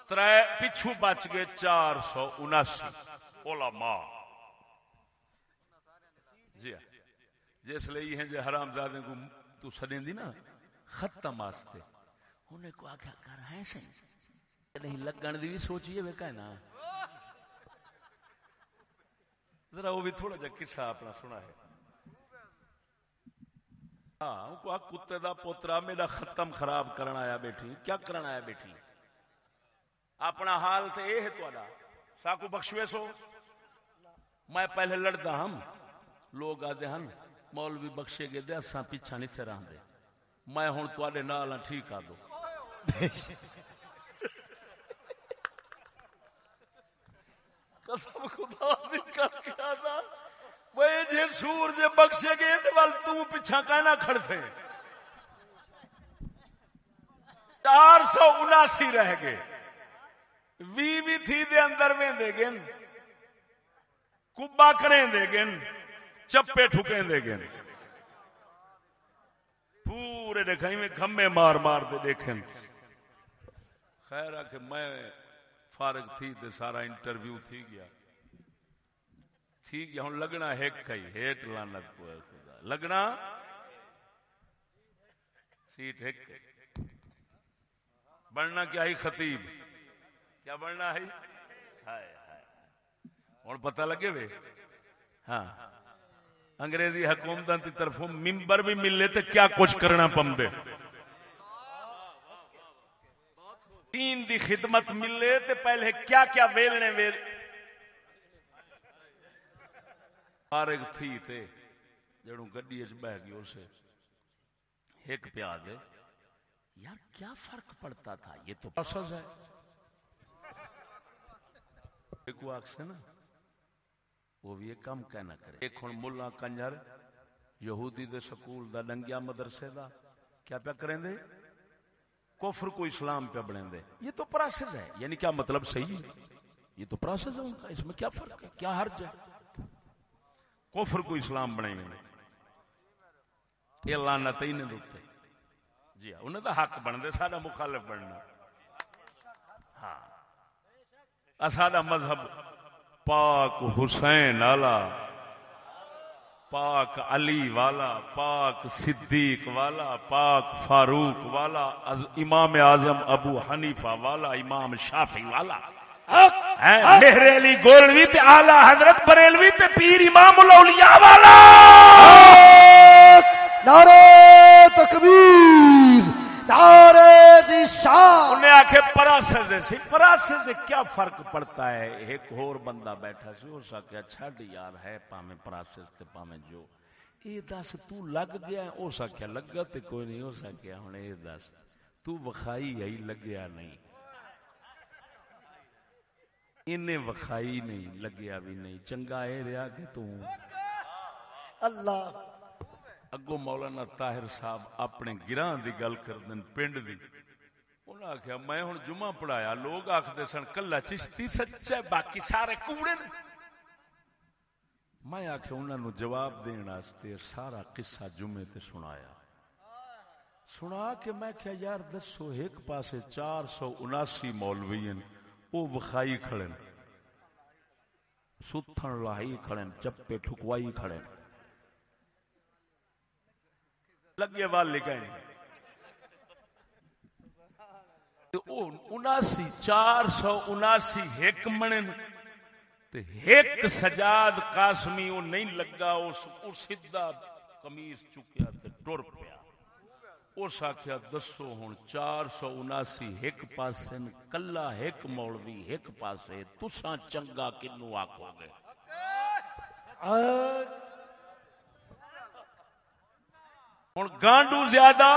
تر پچھو بچ گئے چار سو اناسی۔ علماء۔ جی ہاں۔ جس لیے یہ جو حرام زادے کو تو سدیں دی نا۔ ختم آستے۔ انہیں کو آگیا کر ہیں سے نہیں لگن دی بھی سوچئے بے کہنا۔ ذرا وہ بھی تھوڑا جا قصہ اپنا سنا ہے۔ ہاں کتے دا پوترا میرا ختم خراب کرنا آیا بیٹھی۔ کیا کرنا آیا بیٹھی؟ اپنا حال تے اے ہے تواڈا۔ ساکو بخشوے سو۔ میں پہلے لڑدا ہم۔ لوگ آدے ہن، مولوی بخشے گے دے، اساں پیچھا نہیں تھے رہندے۔ میں ہن تواڈے نال ہاں ٹھیک آ دو۔ قسم خدا دی کر کے آدا وہ جے سور جے بخشے گے ول تو پیچھا کہنا کھڑتے چار سو اناسی رہ گئے وی بھی تھی دے اندر میں دے گن کبا کریں دے گن چپے ٹھکیں دے گن پورے دیکھیں میں گھمے مار مار دے دیکھیں خیر ہے کہ میں فارغ تھی تے سارا انٹرویو تھی گیا تھی گیا ہوں لگنا ہے کئی ہیٹ لانت کو خدا۔ لگنا؟ سیٹ ہے بننا کیا ہی خطیب۔ کیا بننا ہے؟ ہوں پتہ لگے وے؟ ہاں۔ انگریزی حکومت کی طرف ممبر بھی ملے تو کیا کچھ کرنا پمدے دین دی خدمت ملے تو پہلے کیا کیا ویلنے ویل فارغ تھی تے جڑوں گڈی اچ بہ گئی اسے۔ ایک پیا دے۔ یار کیا فرق پڑتا تھا؟ یہ تو پروسیس ہے۔ ایک وہ آخ سے نا۔ وہ بھی ایک کم کہنا کرے۔ ایک ہوں ملا کنجر یہودی دے سکول دا ڈنگیا مدرسے دا۔ کیا پیا کریں دے؟ کفر کو اسلام پہ بنے دے۔ یہ تو پروسیس ہے۔ یعنی کیا مطلب صحیح ہے؟ یہ تو پروسیس ہے ان کا۔ اس میں کیا فرق ہے؟ کیا حرج ہے؟ کفر کو اسلام بنے یہ لانت ہی نہیں دوتے جی ہاں انہیں تو حق بنتے سارا مخالف بننا۔ ہاں۔ سارا مذہب پاک حسین والا، پاک علی والا، پاک صدیق والا، پاک فاروق والا امام اعظم ابو حنیفہ والا، امام شافی والا۔ میرے علی گولوی تے آلہ حضرت بریلوی تے پیر امام الاولیاء والا۔ نعرہ تکبیر نعرہ رسال انہیں آکھے پراسد سی پراسد سے کیا فرق پڑتا ہے؟ ایک اور بندہ بیٹھا سی ہو سکیا چھڑ یار ہے پامے پراسد تے پامے جو۔ اے دس تو لگ گیا ہے ہو سکیا لگا تے کوئی نہیں ہو سکیا ہن اے دس تو وخائی ہے لگیا نہیں۔ انہیں وخائی نہیں لگیا بھی نہیں۔ چنگا اے رہا کہ تو۔ اللہ۔ اگو مولانا طاہر صاحب اپنے گراں دی گل کردن پنڈ دی۔ انہاں آخیا میں ہن جمعہ پڑھایا لوگ آخدے سن کلا چشتی سچا باقی سارے کوڑے نے۔ میں آخیا انہاں نو جواب دین واسطے سارا قصہ جمعے تے سنایا۔ سنا کے میں کیا یار دسو ایک پاسے چار سو اناسی مولوی وہ وخائی کھڑے ستھن لائی کھڑے چپے ٹھکوائی کھڑے لگے وال لکھائیں اناسی چار سو اناسی ایک منن تے ایک سجاد قاسمی وہ نہیں لگا اس سیدھا کمیز چکیا تے ٹر پیا۔ اس آخیا دسو ہوں چار سو اناسی ایک پاسے کلا ایک مولوی ایک پاسے تسا چنگا کنو آکو گے ہوں گانڈو زیادہ؟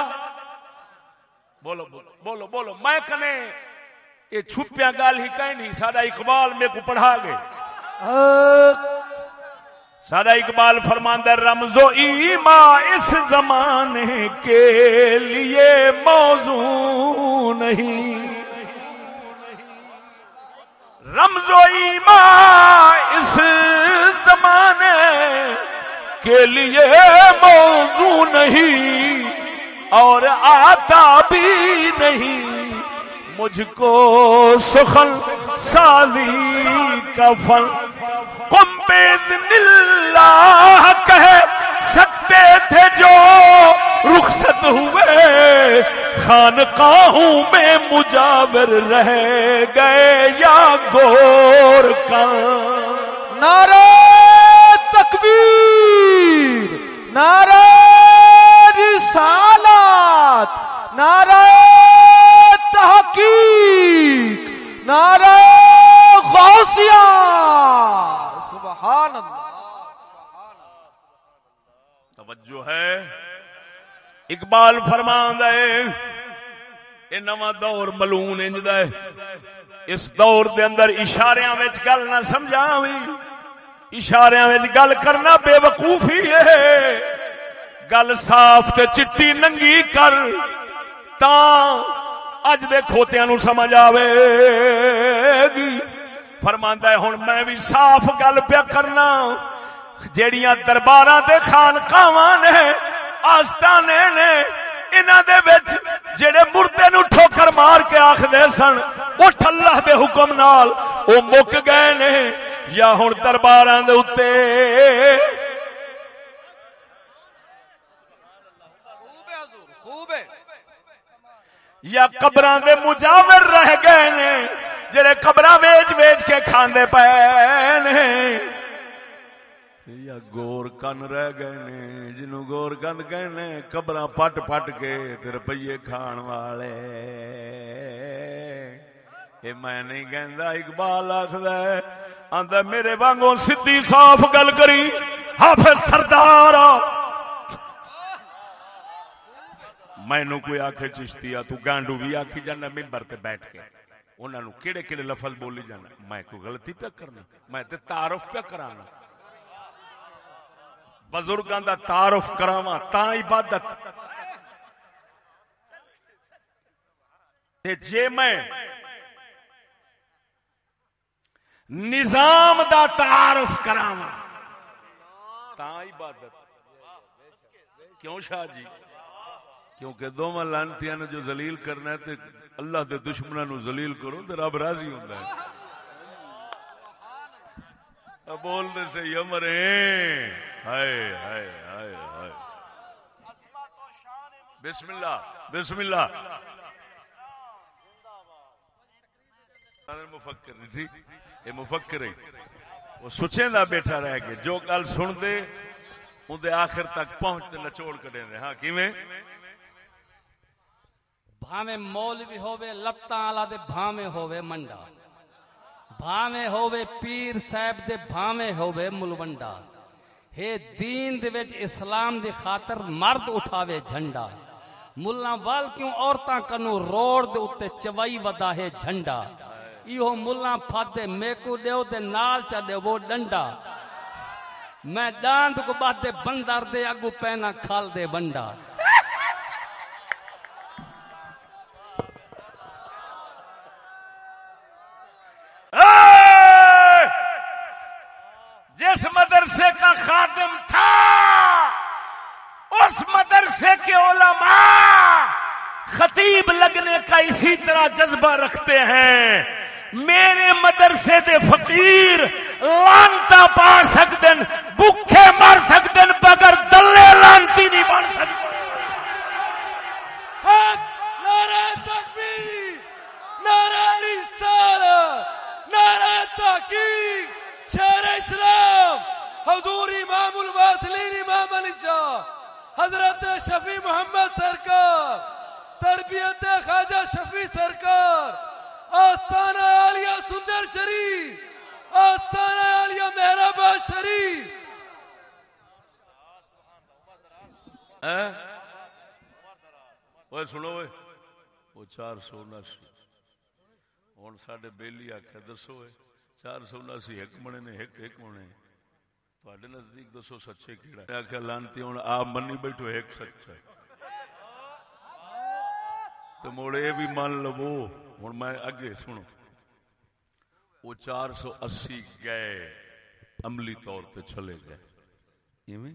بولو بولو بولو بولو، میں کنے، یہ چھپیا گال ہی کہیں نہیں سارا اقبال میرے کو پڑھا گئے۔ سارا اقبال فرماندہ رمز و ایما اس زمانے کے لیے موضوع نہیں۔ رمز و ایما اس زمانے کے لیے موضوع نہیں اور آتا بھی نہیں۔ مجھ کو سخن سازی کا فن قم بید اللہ کہہ سکتے تھے جو رخصت ہوئے۔ خانقاہوں میں مجاور رہ گئے یا گور کا نعرہ تکبیر، نعرہ رسالت۔ توجہ ہے۔ اقبال فرمان دے یہ نواں دور ملون انج دے اس دور دے اندر اشاریاں وچ گل نہ سمجھاویں۔ اشاریاں وچ گل کرنا بے وقوفی ہے۔ گل صاف تے چٹی ننگی کر تا اج دے کھوتیاں نو سمجھ آوے گی۔ فرماندا ہے، ہن میں بھی صاف گل پیا کرنا۔ جیڑیاں درباراں تے خانقاواں نے آستانے نے انہاں دے وچ جڑے مردے نو ٹھوکر مار کے آکھدے سن، اٹھ اللہ دے حکم نال او مک گئے نے، یا ہن درباراں دے اوتے یا قبراں دے مجاور رہ گئے نے جڑے قبراں ویچ ویچ کے کھاندے پے نے۔ یا گور کن رہ گئے نے جنوں گور کن کہنے قبراں پٹ پٹ کے تے روپیے کھان والے اے میں نہیں کہندا اقبال آکھدا ہے آندا میرے وانگوں سیدھی صاف گل کری حافظ سردار مینو کوئی آخ چشتی تو گانڈو بھی آخی جانا ممبر تے بیٹھ کے انہوں نے کہڑے کہڑے لفظ بولی جانا میں کوئی غلطی پہ کرنا میں تے تعارف پہ کرانا بزرگاں دا تعارف کراواں تا عبادت۔ تے جے میں نظام دا تعارف کراواں تا عبادت۔ کیوں شاہ جی؟ کیونکہ دونوں لانتیاں نے جو ذلیل کرنا ہے تے اللہ دے دشمنوں نو ذلیل کرو تے رب راضی ہوندا ہے۔ اب بولنے سے یمر ہیں ہائے ہائے ہائے ہائے۔ بسم اللہ بسم اللہ۔ مفکر نہیں تھی، یہ مفکر ہے وہ سچے دا بیٹھا رہ گئے جو گل سن دے اندر آخر تک پہنچتے نچوڑ کٹے دے۔ ہاں کیویں؟ بھاویں مولوی ہوے لتاں والا تے بھاویں ہوے منڈا۔ بھاویں ہوے پیر صاحب دے بھاویں ہوے ملوڈا۔ ہے دین دے وچ اسلام دی خاطر مرد اٹھاوے جھنڈا۔ ملا وال کیوں عورتاں کنو روڑ دے اتے چوائی ودا ہے جھنڈا۔ ایہو ملا پھدے میکو دیو دے نال چا دے وہ ڈنڈا۔ میں ڈاند کو بعد دے بندر دے اگو پینا کھال دے بنڈا اے! جس مدرسے کا خادم تھا۔ اس مدرسے کے علماء خطیب لگنے کا اسی طرح جذبہ رکھتے ہیں۔ میرے مدرسے دے فقیر لانتا پا سکتے بکھے مر سکتے بغیر دلے لانتی نہیں بن سکتے نعرہ تکبیر، نعرہ رسالت، نعرہ تحقیق، شہر اسلام۔ حضور امام الواصلین، امام علی شاہ، حضرت شفیع محمد سرکار، تربیت خواجہ شفیع سرکار آستانہ عالیہ سندر شریف آستانہ عالیہ مہرآباد شریف۔ وہ سنو وے وہ چار سو اناسی۔ ہوں سڈے بہلی آخیا دسو وے چار سو اناسی ایک منے نے ایک ایک منے۔ تھوڑے نزدیک دسو سچے کیڑا میں آخیا لانتی ہوں آپ منی بیٹھو ایک سچا تو موڑے یہ بھی مان لو ہوں میں اگے سنو وہ چار سو اسی گئے عملی طور پہ چلے گئے ایویں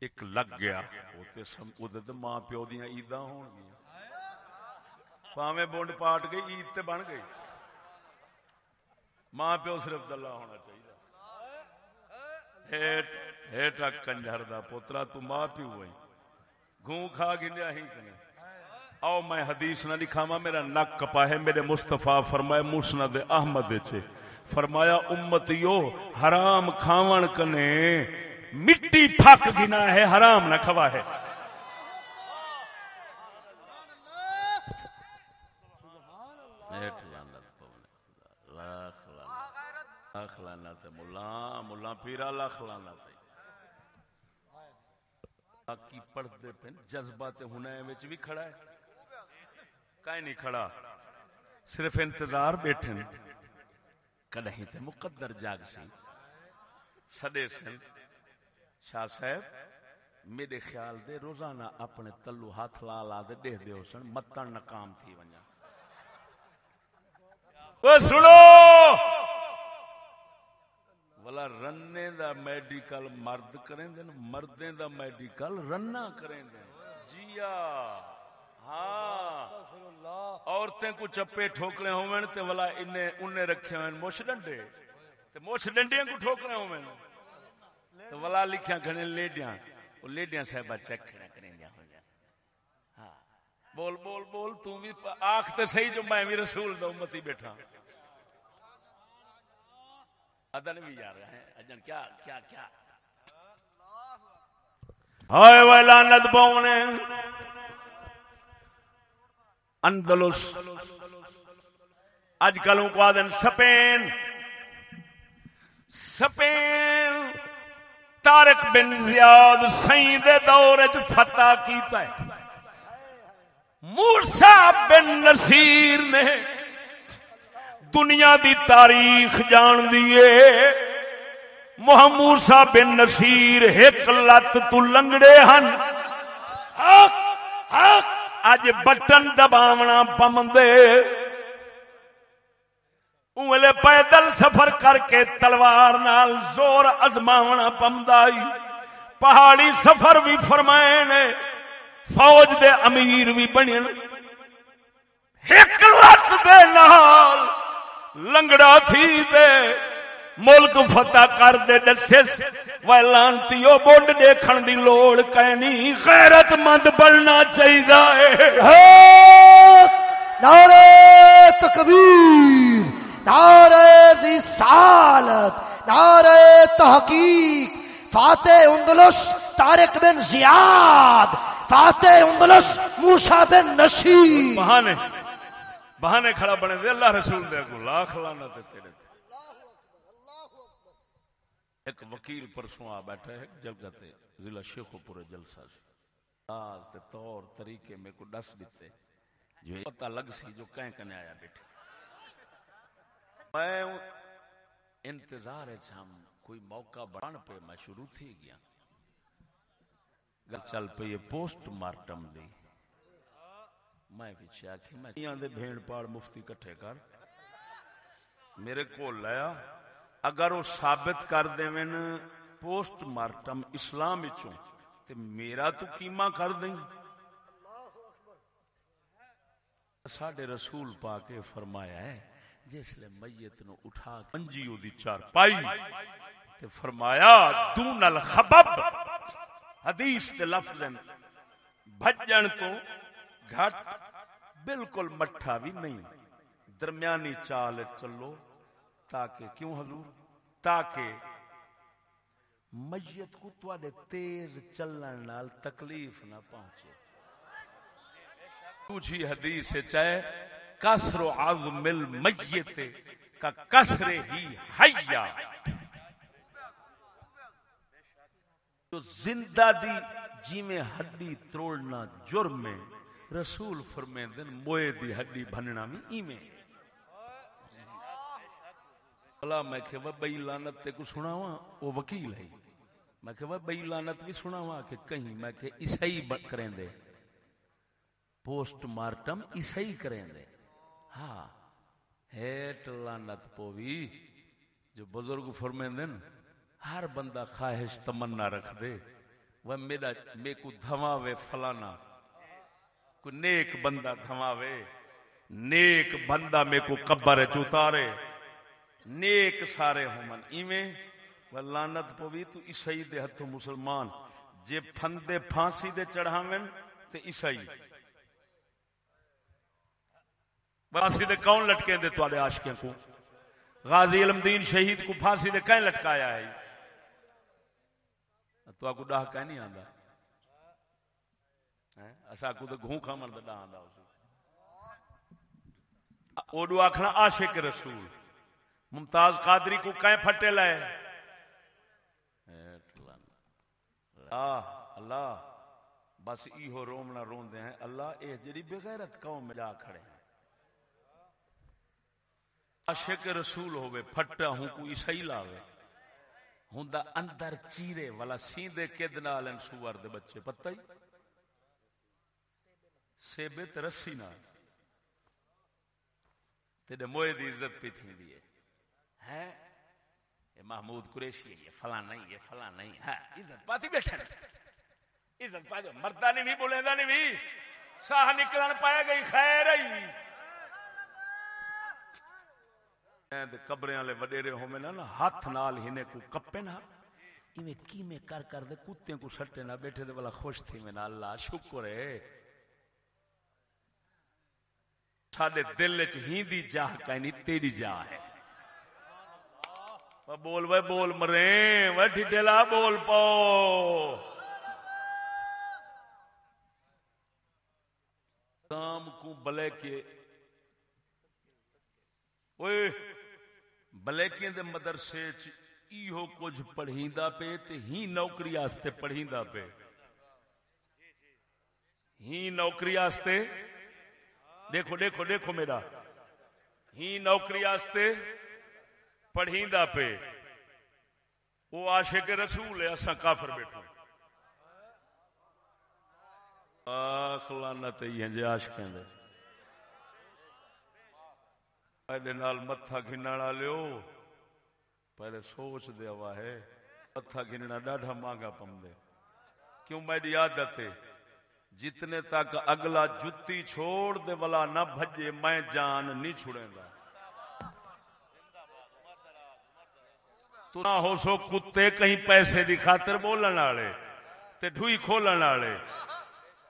ایک لگ گیا وہ سم- تے ماں پیو دیاں عیداں ہون گیا پاویں بونڈ پاٹ گئی عید تے بن گئی ماں پیو صرف دلہ ہونا چاہیے ہیٹ ہیٹا کنجر دا پوترا، تو ماں پیو ہوئی۔ گھوں کھا گنیا ہی کنے۔ او میں حدیث نہ لکھاواں، میرا نک کپا ہے۔ میرے مصطفیٰ فرمائے مسند احمد چے فرمایا، امتیو، حرام کھاون کنے۔ مٹی پھک گنا ہے، حرام نہ کھوا ہے۔ ملا پیرا لاکھ لانا باقی پڑھتے پہ جذبات ہنے وچ بھی کھڑا ہے۔ کہیں نہیں کھڑا؟ صرف انتظار بیٹھے نے کدہیں تے مقدر جاگ سی۔ سڈے سن۔ شاہ صاحب، میرے خیال دے روزانہ اپنے تلو ہاتھ لا لا دے دے دیو سن، متن ناکام تھی ونجا۔ او سنو! ولا رنے دا میڈیکل مرد کریں دے مردیں دا میڈیکل رنا کریں دے جیا ہاں۔ عورتیں کو چپے ٹھوکرے ہوئن تے ولا انہیں انہیں رکھے ہوئن موش ڈنڈے۔ تے موش ڈنڈیاں کو ٹھوکرے ہوئن تے ولا لکھیاں کھنے لیڈیاں۔ وہ لیڈیاں صاحبہ چیک کھنے کریں دیا ہو جائے ہاں۔, ہاں۔ بول بول بول، تو بھی آنکھ تے صحیح جو میں بھی رسول دا امتی بیٹھا۔ ہوں ادن بھی جا رہے ہیں۔ اجن، کیا کیا کیا؟ ہائے وے لعنت پاونے۔ اندلس۔ اج کل کو دن سپین۔ سپین۔ تارک بن زیاد سائیں دے دور چ فتح کیتا ہے۔ مورسا بن نصیر نے دنیا دی تاریخ جان دیے محمود بن نصیر ایک لت تو لنگڑے ہن۔ اج بٹن دباونا پمندے اولے پیدل سفر کر کے تلوار نال زور ازماونا پمدائی پہاڑی سفر بھی فرمائے نے فوج دے امیر بھی بنے ایک لت دے نال لنگڑا تھی دے ملک فتح کر دے دسس ویلانتی او بونڈ دیکھن دی لوڑ کہنی غیرت مند بننا چاہیے نعرہ تکبیر نعرہ رسالت نعرہ تحقیق۔ فاتح اندلس طارق بن زیاد فاتح اندلس موسیٰ بن نصیر۔ بہانے کھڑا بنے دے، اللہ رسول دے کو لاکھ لانا تے تیرے تے۔ ایک وکیل پرسوں آ بیٹھا ہے جلگہ تے ضلع شیخو پورے جلسہ سے۔ آز تے طور طریقے میں کو ڈس دیتے۔ جو پتہ لگ سی، جو کہیں کنے آیا بیٹھے۔ میں انتظار ہے ہم کوئی موقع بڑھن پہ میں شروع تھی گیا۔ گل چل پہ یہ پوسٹ مارٹم دی۔ میں پیچھے آخی میں دے بھیڑ پاڑ مفتی کٹھے کر۔ میرے کو لیا اگر وہ ثابت کر دے من پوسٹ مارٹم اسلام چوں تے میرا تو کیما کر دیں۔ ساڈے رسول پا کے فرمایا ہے، جس لے میت نو اٹھا منجی او دی چار پائی۔ تے فرمایا، دون الخبب، حدیث تے لفظ بھجن تو گھٹ بالکل مٹھا بھی نہیں۔ درمیانی چال چلو تاکہ کیوں حضور؟ تاکہ میت کو تواڈے تیز چلن نال تکلیف نہ پہنچے۔ دوسری حدیث ہے چاہے کسر عظم المیت کا کسر ہی حیا۔ جو زندہ دی جی میں ہڈی توڑنا جرم ہے۔ رسول فرمے دن، موئے دی ہڈی بھننا میں ایمیں۔ بلا میں کہ وہ بئی لانت تے کو سنا ہوا وہ وکیل ہے۔ میں کہ وہ بئی لانت بھی سنا کہ کہیں، میں کہ عیسائی کریں دے۔ پوسٹ مارٹم عیسائی کریں دے۔ ہاں ہیٹ لانت پوی جو بزرگ فرمے دن، ہر بندہ خواہش تمنا رکھ دے۔ وہ میرا میں کو دھماوے فلانا۔ کو نیک بندہ دھماوے، نیک بندہ میں کو قبر چوتارے نیک سارے ہومن ایویں لانت پوی تو عیسائی دے ہتھوں مسلمان۔ جے پھندے پھانسی دے چڑھاویں تے عیسائی۔ پھانسی دے کون لٹکے دے تواڈے عاشقیں کو؟ غازی علم دین شہید کو پھانسی دے کہیں لٹکایا ہے؟ تو کو ڈاہ کہیں نہیں آندا؟ اسا کو تے گھوں کھامن دا ڈاہ آندا اس اوڈو آکھنا عاشق رسول۔ ممتاز قادری کو کہیں پھٹے لائے اللہ اللہ۔ بس ایہو رومنا رون دے ہیں۔ اللہ اے جڑی بغیرت قوم میں جا کھڑے ہیں۔ عاشق رسول ہوئے پھٹا ہوں کو عیسائی لاوے۔ ہوں دا اندر چیرے والا سیندے کد نالن سوار دے بچے، پتہ ہی؟ سیبے تے رسی نال۔ تیرے موئے دی عزت پی تھی دیئے ہے۔ یہ محمود قریشی ہے، یہ فلاں نہیں، یہ فلاں نہیں۔ ہے، عزت پاتی بیٹھے عزت پاتی، مردہ نہیں بھی بولے نہیں بھی۔ ساہ نکلن پائے گئی، خیر ہی قبریں والے وڈیرے ہومے نا نا ہاتھ نال ہنے کو کپے نا ایویں کیویں کر کر دے، کتے کو سٹے نہ بیٹھے دے والا خوش تھی میں نا اللہ، شکر ہے۔ ساڈے دل وچ ہیندی جاہ کہیں یعنی تیری جاہ ہے۔ بول وہ بول، مرے وہ ٹھلا بول پو۔ کام کو بلے کے، اوئے بلیکیاں دے مدرسے ایہو کچھ پڑھیندا پے تے ہی نوکری آستے پڑھیندا پے۔ ہی نوکری آستے دیکھو دیکھو دیکھو میرا۔ ہی نوکری آستے پڑھیندا پے۔ وہ عاشق رسول ہے، اساں کافر بیٹھو۔ آخ، لعنت ہی ہیں جے عاشقاں دے۔ پہلے نال متھا گھننا والےو پہلے سوچ دے ہوا ہے، متھا گھننا ڈاڈھا مانگا پمدے کیوں؟ میری عادت ہے۔ جتنے تک اگلا جتی چھوڑ دے والا نہ بھجے، میں جان نہیں چھڑیں گا تو نہ ہو سو کتے کہیں پیسے دی خاطر بولن والے تے ڈھوئی کھولن والے۔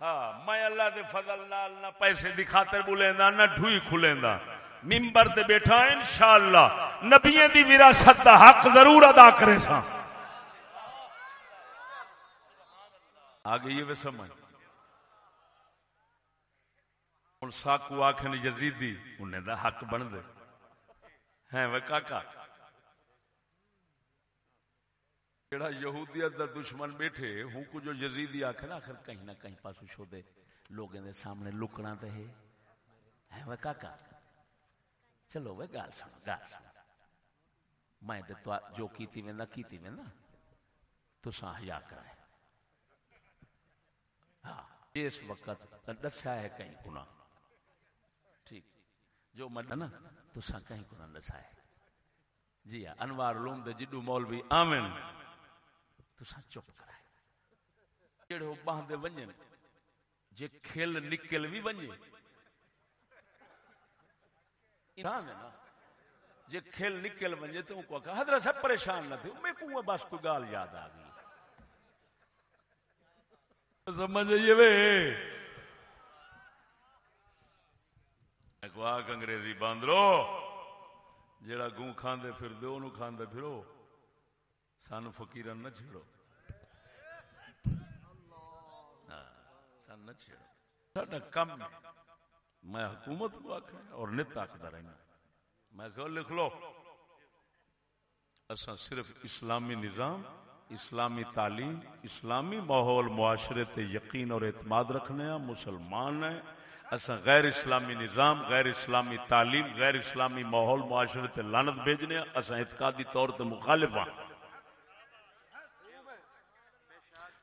ہاں میں اللہ دے فضل نال نہ پیسے دی خاطر بولیندا، نہ ڈھوئی کھلیندا ممبر تے بیٹھا، انشاءاللہ نبیوں دی وراثت دا حق ضرور ادا کرے سا آگے یہ بھی سمجھ۔ ہوں ساکو آخر یزیدی انہیں دا حق بن دے ہیں وہ کاکا جڑا یہودیت دا دشمن بیٹھے ہوں کو جو یزیدی آخر نا آخر کہیں نہ کہیں پاسو شو دے لوگوں دے سامنے لکنا تے ہے ہیں وہ کاکا چلو وہ گال سنو گال سنو میں تے تو جو کیتی میں نہ کیتی میں نہ تو سا حیا کرائے ہاں اس وقت دسیا ہے کہیں گناہ جو مڈا تو سا کہیں کو نہ دسائے جی ہاں انوار علوم دے جڈو مولوی آمن تو سا چپ کرائے۔ جڑے ہو باہن دے ونجن، جے کھل نکل بھی ونجے۔ انسان ہے نا، جے کھل نکل ونجے تو ان کو کہا حضرت سب پریشان نہ تھے، میں کو بس کوئی گال یاد آ گئی۔ سمجھ یہ وے ایک واک انگریزی باندرو جیڑا گوں کھاندے پھر دے انہوں کھاندے پھرو سان فقیران نہ چھڑو ہاں، سان نہ چھڑو ساڈا کم میں حکومت کو آکھا اور نت آکھدا رہنا میں کہو لکھ لو اساں صرف اسلامی نظام اسلامی تعلیم اسلامی ماحول معاشرے تے یقین اور اعتماد رکھنے ہیں مسلمان ہیں اساں غیر اسلامی نظام، غیر اسلامی تعلیم، غیر اسلامی ماحول، معاشرے تے لعنت بھیجنے ہیں اعتقادی طور تے مخالف ہیں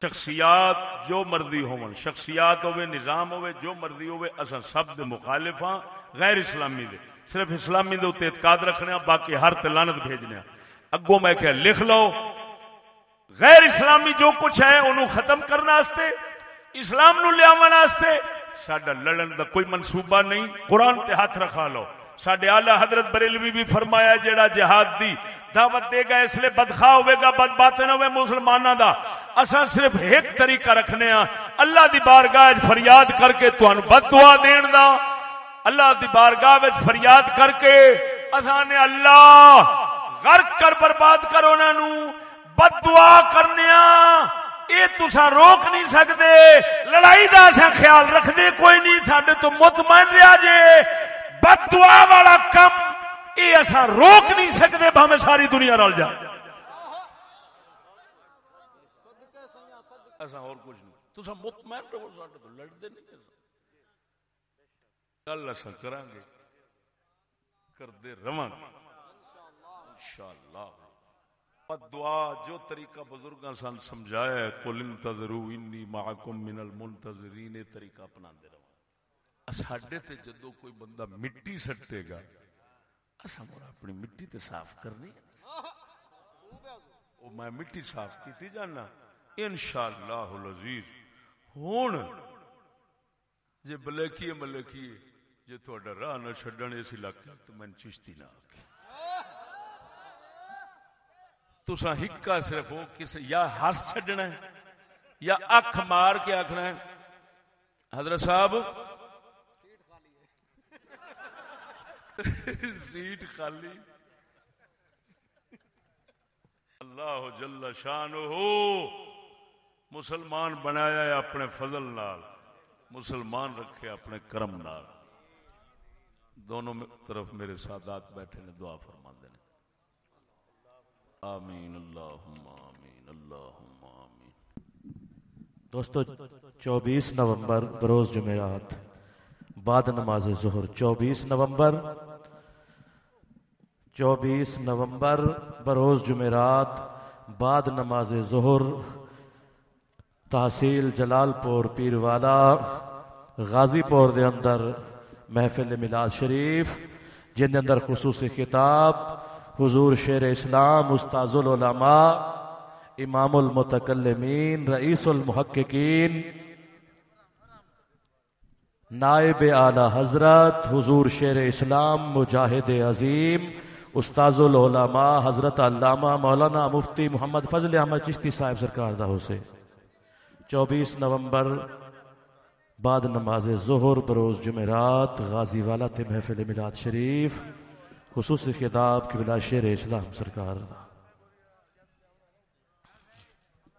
شخصیات جو مرضی ہون، شخصیات ہوئے نظام ہوئے جو مرضی ہوئے اساں سب دے مخالف ہاں غیر اسلامی دے۔ صرف اسلامی دے اتنے اعتقاد رکھنے ہیں باقی ہر تے لعنت بھیجنے ہیں اگوں میں کہ لکھ لو، غیر اسلامی جو کچھ ہے، انہوں ختم کرنا واسطے، اسلام نو لیا واسطے سڈا لڑن دا کوئی منصوبہ نہیں۔ قرآن تے ہاتھ رکھا لو۔ سڈے آلہ حضرت بریلوی بھی فرمایا جیڑا جہاد دی دعوت دے گا، اس لیے بدخواہ ہوئے گا، بد باطن ہوئے مسلمانوں دا۔ اسا صرف ایک طریقہ رکھنے ہاں۔ اللہ دی بارگاہ فریاد کر کے تانوں بد دعا دین دا۔ اللہ دی بارگاہ وچ فریاد کر کے اساں نے اللہ غرق کر برباد کرو انہاں نو بد دعا کرنیا ہاں۔ یہ تسا روک نہیں سکتے لڑائی دا اسا خیال رکھنے کوئی نہیں سڈے تو مطمئن رہا جے۔ بد دعا والا کم یہ اسا روک نہیں سکتے بھاوے ساری دنیا رل جائے ایسا اور کچھ نہیں۔ تسا مطمئن رہو سڈے تو لڑتے نہیں گل اصا گے۔ کرتے دعا جو طریقہ بزرگاں سن سمجھایا ہے، قل انتظروا انی معکم من المنتظرین یہ طریقہ اپناندے رہو۔ ساڈے تے جدو کوئی بندہ مٹی سٹے گا اسا مڑ اپنی مٹی تے صاف کرنی او میں مٹی صاف کیتی جانا، انشاءاللہ العزیز۔ ہن جے بلیکی ملکی جے تہاڈا راہ نہ چھڈن، اس علاقے تو میں چشتی نہ آکھے تسا ہکا صرف وہ کس یا ہس چڈنا ہے، یا اکھ مار کے آخنا ہے۔ حضرت صاحب، سیٹ خالی۔ اللہ جل شان ہو مسلمان بنایا ہے اپنے فضل نال، مسلمان رکھے اپنے کرم نال۔ دونوں طرف میرے سادات بیٹھے نے دعا فرما نے۔ آمین، اللہم آمین اللہم آمین۔ دوستو، چوبیس نومبر بروز جمعرات، بعد نماز ظہر، چوبیس نومبر چوبیس نومبر بروز جمعرات، بعد نماز ظہر، تحصیل جلال پور پیروالا، غازی پور دے اندر محفل میلاد شریف، جن اندر خصوصی خطاب حضور شیر اسلام، استاذ العلماء، امام المتکلمین، رئیس المحققین، نائب اعلی حضرت، حضور شیر اسلام، مجاہد عظیم، استاذ العلماء، حضرت علامہ مولانا مفتی محمد فضل احمد چشتی صاحب سرکار دا حسین چوبیس نومبر، بعد نماز ظہر، بروز جمعرات، غازی والا تے محفل میلاد شریف خصوصی خطاب قبلہ شیر اسلام سرکار دا۔